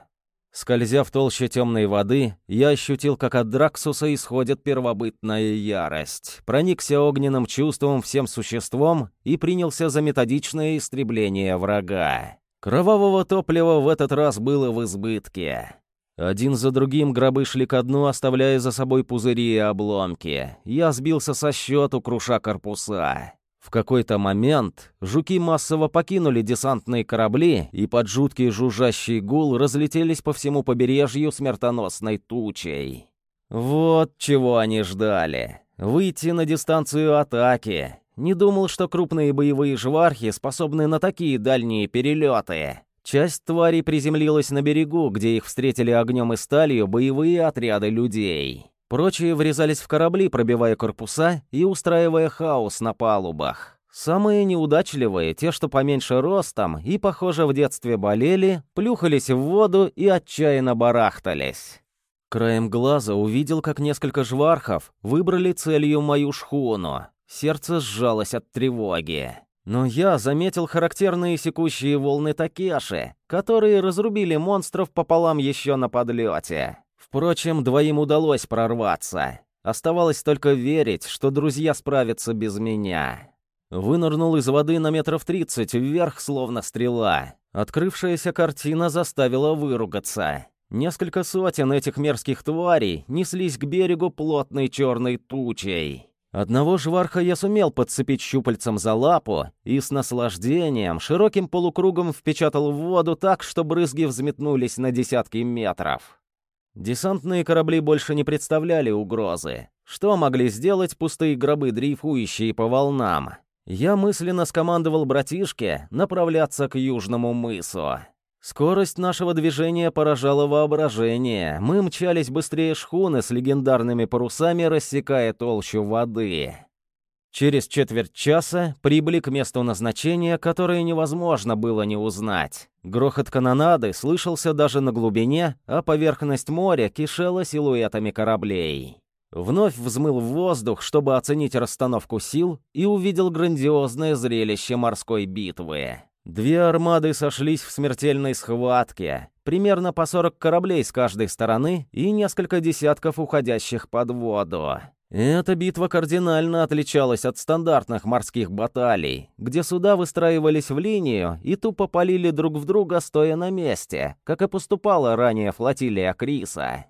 Скользя в толще темной воды, я ощутил, как от Драксуса исходит первобытная ярость, проникся огненным чувством всем существом и принялся за методичное истребление врага. Кровавого топлива в этот раз было в избытке. Один за другим гробы шли ко дну, оставляя за собой пузыри и обломки. Я сбился со счету, круша корпуса. В какой-то момент жуки массово покинули десантные корабли и под жуткий жужжащий гул разлетелись по всему побережью смертоносной тучей. Вот чего они ждали. Выйти на дистанцию атаки. Не думал, что крупные боевые жвархи способны на такие дальние перелеты. Часть тварей приземлилась на берегу, где их встретили огнем и сталью боевые отряды людей. Прочие врезались в корабли, пробивая корпуса и устраивая хаос на палубах. Самые неудачливые, те, что поменьше ростом и, похоже, в детстве болели, плюхались в воду и отчаянно барахтались. Краем глаза увидел, как несколько жвархов выбрали целью мою шхуну. Сердце сжалось от тревоги. Но я заметил характерные секущие волны Такеши, которые разрубили монстров пополам еще на подлете. Впрочем, двоим удалось прорваться. Оставалось только верить, что друзья справятся без меня. Вынырнул из воды на метров тридцать вверх, словно стрела. Открывшаяся картина заставила выругаться. Несколько сотен этих мерзких тварей неслись к берегу плотной черной тучей. Одного жварха я сумел подцепить щупальцем за лапу и с наслаждением широким полукругом впечатал в воду так, что брызги взметнулись на десятки метров. Десантные корабли больше не представляли угрозы. Что могли сделать пустые гробы, дрейфующие по волнам? Я мысленно скомандовал братишке направляться к южному мысу. Скорость нашего движения поражала воображение. Мы мчались быстрее шхуны с легендарными парусами, рассекая толщу воды. Через четверть часа прибыли к месту назначения, которое невозможно было не узнать. Грохот канонады слышался даже на глубине, а поверхность моря кишела силуэтами кораблей. Вновь взмыл в воздух, чтобы оценить расстановку сил, и увидел грандиозное зрелище морской битвы. Две армады сошлись в смертельной схватке, примерно по 40 кораблей с каждой стороны и несколько десятков уходящих под воду. Эта битва кардинально отличалась от стандартных морских баталий, где суда выстраивались в линию и тупо полили друг в друга, стоя на месте, как и поступала ранее флотилия Криса.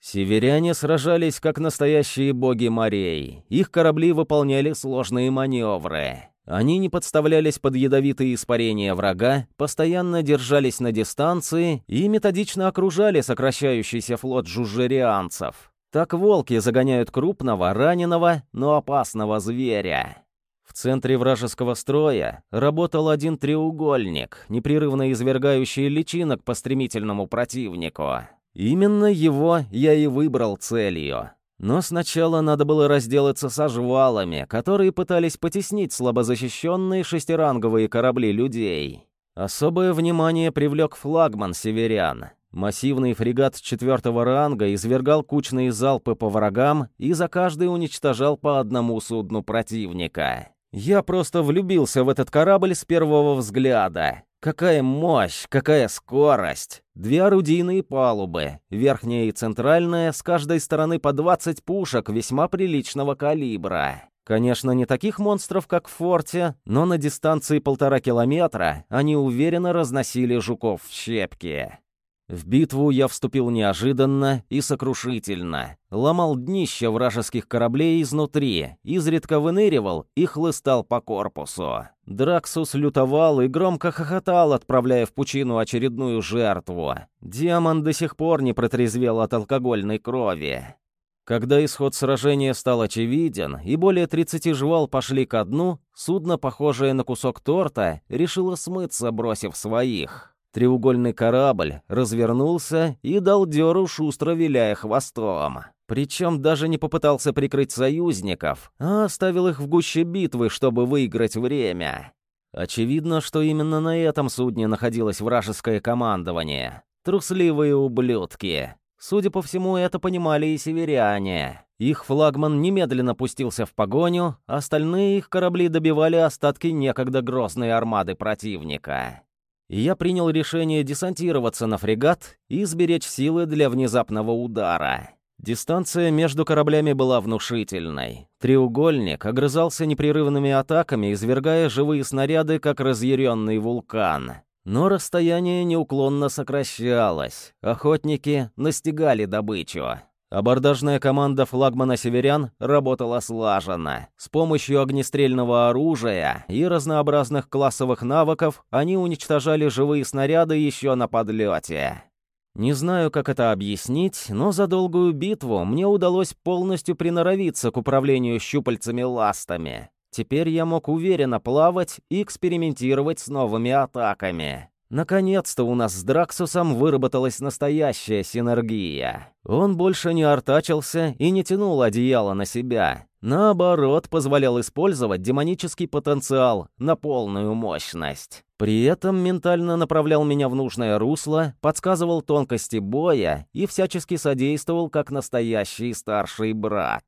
Северяне сражались как настоящие боги морей. Их корабли выполняли сложные маневры. Они не подставлялись под ядовитые испарения врага, постоянно держались на дистанции и методично окружали сокращающийся флот жужжерианцев. Так волки загоняют крупного, раненого, но опасного зверя. В центре вражеского строя работал один треугольник, непрерывно извергающий личинок по стремительному противнику. Именно его я и выбрал целью. Но сначала надо было разделаться со жвалами, которые пытались потеснить слабозащищенные шестиранговые корабли людей. Особое внимание привлек флагман «Северян». Массивный фрегат четвертого ранга извергал кучные залпы по врагам и за каждый уничтожал по одному судну противника. Я просто влюбился в этот корабль с первого взгляда. Какая мощь, какая скорость! Две орудийные палубы, верхняя и центральная, с каждой стороны по 20 пушек весьма приличного калибра. Конечно, не таких монстров, как в форте, но на дистанции полтора километра они уверенно разносили жуков в щепки. В битву я вступил неожиданно и сокрушительно. Ломал днище вражеских кораблей изнутри, изредка выныривал и хлыстал по корпусу. Драксус лютовал и громко хохотал, отправляя в пучину очередную жертву. Демон до сих пор не протрезвел от алкогольной крови. Когда исход сражения стал очевиден, и более 30 жвал пошли ко дну, судно, похожее на кусок торта, решило смыться, бросив своих. Треугольный корабль развернулся и дал дёру, шустро виляя хвостом. Причем даже не попытался прикрыть союзников, а оставил их в гуще битвы, чтобы выиграть время. Очевидно, что именно на этом судне находилось вражеское командование. Трусливые ублюдки. Судя по всему, это понимали и северяне. Их флагман немедленно пустился в погоню, остальные их корабли добивали остатки некогда грозной армады противника. И я принял решение десантироваться на фрегат и сберечь силы для внезапного удара. Дистанция между кораблями была внушительной. Треугольник огрызался непрерывными атаками, извергая живые снаряды, как разъяренный вулкан. Но расстояние неуклонно сокращалось. Охотники настигали добычу. Абордажная команда флагмана «Северян» работала слаженно. С помощью огнестрельного оружия и разнообразных классовых навыков они уничтожали живые снаряды еще на подлете. Не знаю, как это объяснить, но за долгую битву мне удалось полностью приноровиться к управлению щупальцами-ластами. Теперь я мог уверенно плавать и экспериментировать с новыми атаками. Наконец-то у нас с Драксусом выработалась настоящая синергия. Он больше не артачился и не тянул одеяло на себя. Наоборот, позволял использовать демонический потенциал на полную мощность. При этом ментально направлял меня в нужное русло, подсказывал тонкости боя и всячески содействовал как настоящий старший брат.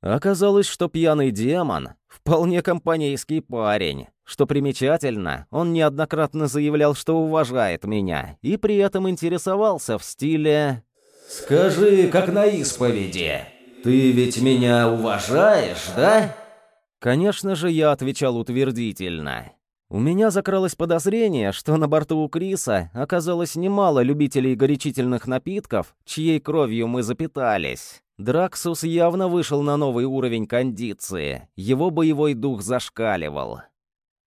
Оказалось, что пьяный демон — вполне компанейский парень. Что примечательно, он неоднократно заявлял, что уважает меня, и при этом интересовался в стиле «Скажи, как на исповеди, ты ведь меня уважаешь, да?» Конечно же, я отвечал утвердительно. У меня закралось подозрение, что на борту у Криса оказалось немало любителей горячительных напитков, чьей кровью мы запитались. Драксус явно вышел на новый уровень кондиции, его боевой дух зашкаливал.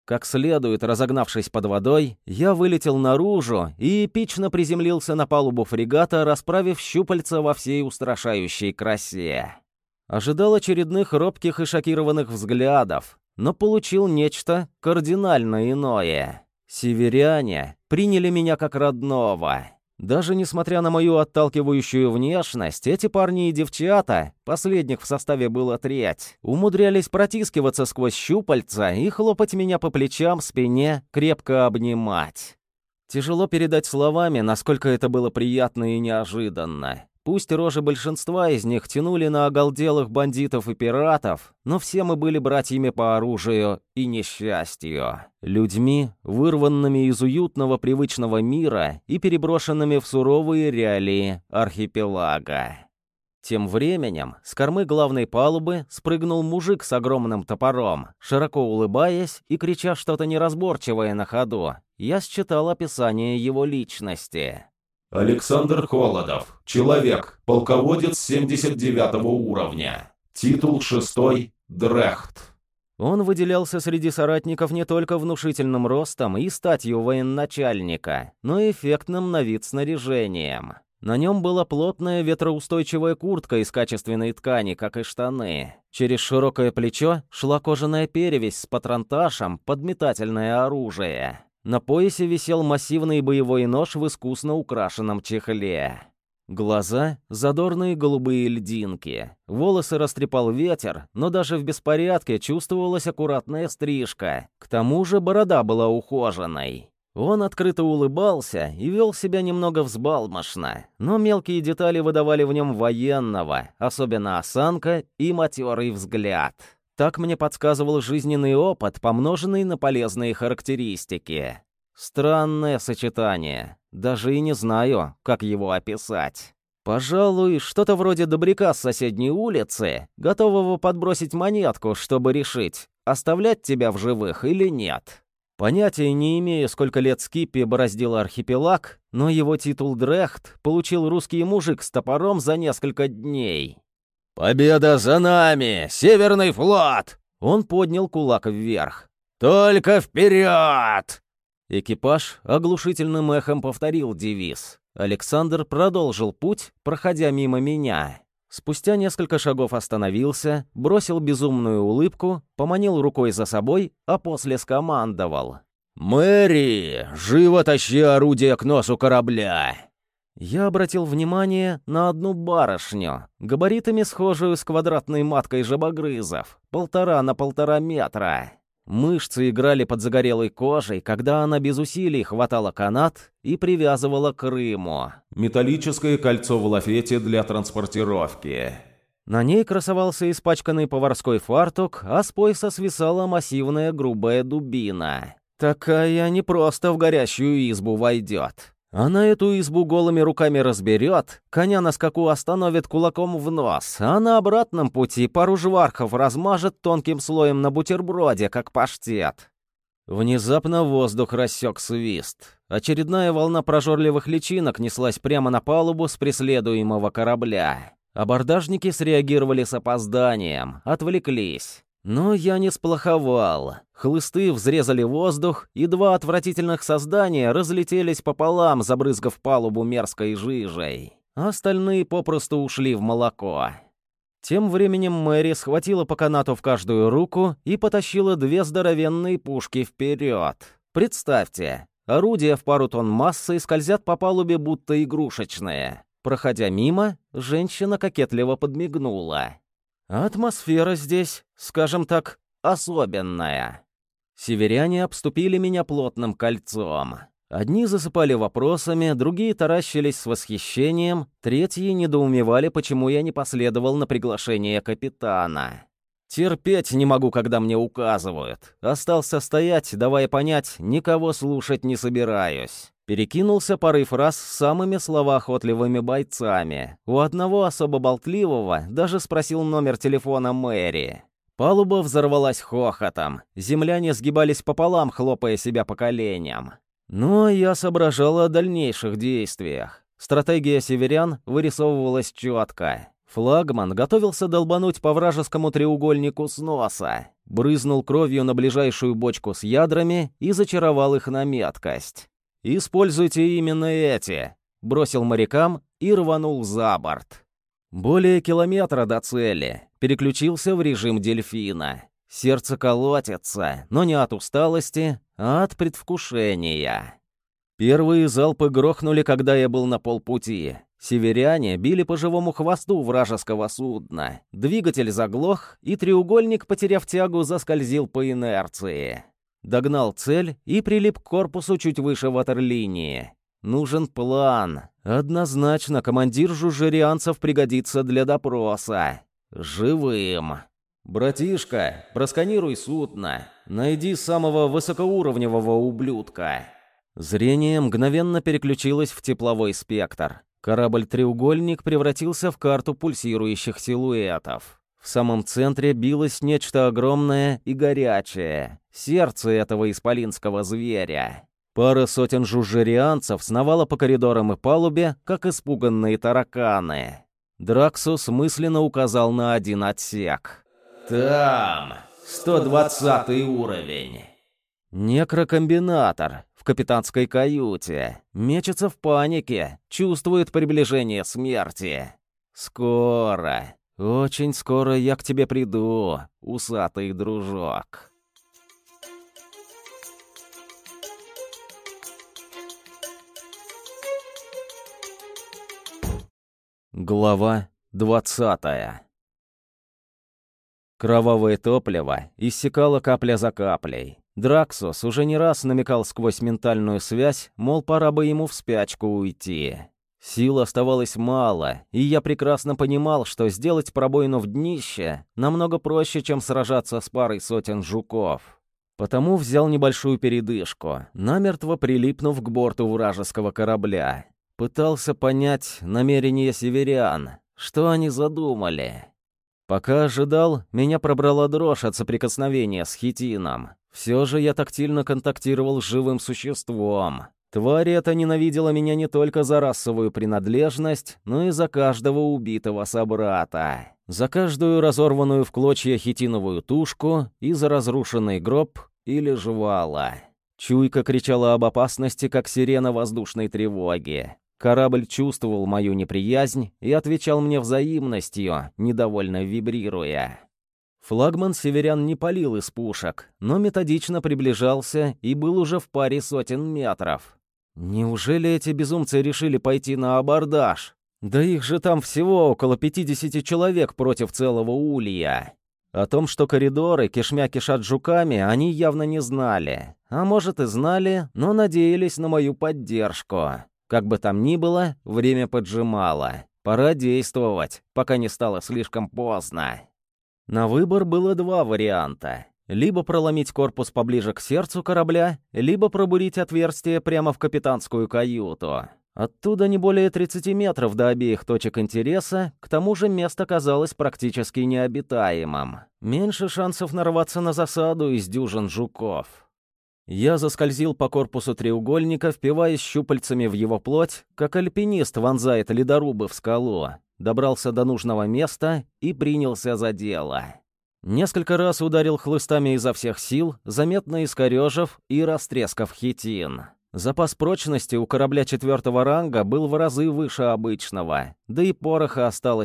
Как следует разогнавшись под водой, я вылетел наружу и эпично приземлился на палубу фрегата, расправив щупальца во всей устрашающей красе. Ожидал очередных робких и шокированных взглядов, но получил нечто кардинально иное. Северяне приняли меня как родного. Даже несмотря на мою отталкивающую внешность, эти парни и девчата, последних в составе было треть, умудрялись протискиваться сквозь щупальца и хлопать меня по плечам, спине, крепко обнимать. Тяжело передать словами, насколько это было приятно и неожиданно. Пусть рожи большинства из них тянули на оголделых бандитов и пиратов, но все мы были братьями по оружию и несчастью. Людьми, вырванными из уютного привычного мира и переброшенными в суровые реалии архипелага. Тем временем с кормы главной палубы спрыгнул мужик с огромным топором, широко улыбаясь и крича что-то неразборчивое на ходу. Я считал описание его личности. Александр Холодов. Человек. Полководец 79 уровня. Титул 6. Дрехт. Он выделялся среди соратников не только внушительным ростом и статью военачальника, но и эффектным на вид снаряжением. На нем была плотная ветроустойчивая куртка из качественной ткани, как и штаны. Через широкое плечо шла кожаная перевязь с патронташем под метательное оружие. На поясе висел массивный боевой нож в искусно украшенном чехле. Глаза — задорные голубые льдинки. Волосы растрепал ветер, но даже в беспорядке чувствовалась аккуратная стрижка. К тому же борода была ухоженной. Он открыто улыбался и вел себя немного взбалмошно, но мелкие детали выдавали в нем военного, особенно осанка и матерый взгляд. Так мне подсказывал жизненный опыт, помноженный на полезные характеристики. Странное сочетание. Даже и не знаю, как его описать. Пожалуй, что-то вроде добряка с соседней улицы, готового подбросить монетку, чтобы решить, оставлять тебя в живых или нет. Понятия не имею, сколько лет Скиппи бороздил архипелаг, но его титул Дрехт получил русский мужик с топором за несколько дней. «Победа за нами! Северный флот!» Он поднял кулак вверх. «Только вперед!» Экипаж оглушительным эхом повторил девиз. Александр продолжил путь, проходя мимо меня. Спустя несколько шагов остановился, бросил безумную улыбку, поманил рукой за собой, а после скомандовал. «Мэри, живо тащи орудие к носу корабля!» Я обратил внимание на одну барышню, габаритами схожую с квадратной маткой жабогрызов, полтора на полтора метра. Мышцы играли под загорелой кожей, когда она без усилий хватала канат и привязывала к Рыму. Металлическое кольцо в лафете для транспортировки. На ней красовался испачканный поварской фартук, а с пояса свисала массивная грубая дубина. Такая не просто в горящую избу войдет. Она эту избу голыми руками разберет, коня на скаку остановит кулаком в нос, а на обратном пути пару жвархов размажет тонким слоем на бутерброде, как паштет. Внезапно воздух рассек свист. Очередная волна прожорливых личинок неслась прямо на палубу с преследуемого корабля. Абордажники среагировали с опозданием, отвлеклись. Но я не сплоховал. Хлысты взрезали воздух, и два отвратительных создания разлетелись пополам, забрызгав палубу мерзкой жижей. Остальные попросту ушли в молоко. Тем временем Мэри схватила по канату в каждую руку и потащила две здоровенные пушки вперед. Представьте, орудия в пару тонн массы скользят по палубе, будто игрушечные. Проходя мимо, женщина кокетливо подмигнула. Атмосфера здесь, скажем так, особенная. Северяне обступили меня плотным кольцом. Одни засыпали вопросами, другие таращились с восхищением, третьи недоумевали, почему я не последовал на приглашение капитана. Терпеть не могу, когда мне указывают. Остался стоять, давая понять, никого слушать не собираюсь. Перекинулся парой фраз с самыми словоохотливыми бойцами. У одного особо болтливого даже спросил номер телефона Мэри. Палуба взорвалась хохотом. Земляне сгибались пополам, хлопая себя по коленям. Но я соображал о дальнейших действиях. Стратегия северян вырисовывалась четко. Флагман готовился долбануть по вражескому треугольнику с носа, брызнул кровью на ближайшую бочку с ядрами и зачаровал их на меткость. «Используйте именно эти», — бросил морякам и рванул за борт. Более километра до цели. Переключился в режим дельфина. Сердце колотится, но не от усталости, а от предвкушения. Первые залпы грохнули, когда я был на полпути. Северяне били по живому хвосту вражеского судна. Двигатель заглох, и треугольник, потеряв тягу, заскользил по инерции. Догнал цель и прилип к корпусу чуть выше ватерлинии. Нужен план. Однозначно, командир жужерианцев пригодится для допроса. Живым. «Братишка, просканируй судно. Найди самого высокоуровневого ублюдка». Зрение мгновенно переключилось в тепловой спектр. Корабль-треугольник превратился в карту пульсирующих силуэтов. В самом центре билось нечто огромное и горячее, сердце этого исполинского зверя. Пара сотен жужжерианцев сновала по коридорам и палубе, как испуганные тараканы. Драксус мысленно указал на один отсек. «Там, 120 уровень». Некрокомбинатор в капитанской каюте. Мечется в панике, чувствует приближение смерти. Скоро, очень скоро я к тебе приду, усатый дружок. Глава двадцатая Кровавое топливо иссякало капля за каплей. Драксус уже не раз намекал сквозь ментальную связь, мол, пора бы ему в спячку уйти. Сил оставалось мало, и я прекрасно понимал, что сделать пробоину в днище намного проще, чем сражаться с парой сотен жуков. Потому взял небольшую передышку, намертво прилипнув к борту вражеского корабля. Пытался понять намерения северян, что они задумали. Пока ожидал, меня пробрала дрожь от соприкосновения с хитином. Все же я тактильно контактировал с живым существом. Тварь эта ненавидела меня не только за расовую принадлежность, но и за каждого убитого собрата. За каждую разорванную в клочья хитиновую тушку и за разрушенный гроб или жвала. Чуйка кричала об опасности, как сирена воздушной тревоги. Корабль чувствовал мою неприязнь и отвечал мне взаимностью, недовольно вибрируя. Флагман северян не палил из пушек, но методично приближался и был уже в паре сотен метров. Неужели эти безумцы решили пойти на абордаж? Да их же там всего около 50 человек против целого улья. О том, что коридоры кишмя кишат жуками, они явно не знали. А может и знали, но надеялись на мою поддержку. Как бы там ни было, время поджимало. Пора действовать, пока не стало слишком поздно. На выбор было два варианта. Либо проломить корпус поближе к сердцу корабля, либо пробурить отверстие прямо в капитанскую каюту. Оттуда не более 30 метров до обеих точек интереса, к тому же место казалось практически необитаемым. Меньше шансов нарваться на засаду из дюжин жуков. Я заскользил по корпусу треугольника, впиваясь щупальцами в его плоть, как альпинист вонзает ледорубы в скалу. Добрался до нужного места и принялся за дело. Несколько раз ударил хлыстами изо всех сил, заметно искорежив и растрескав хитин. Запас прочности у корабля четвертого ранга был в разы выше обычного, да и пороха осталось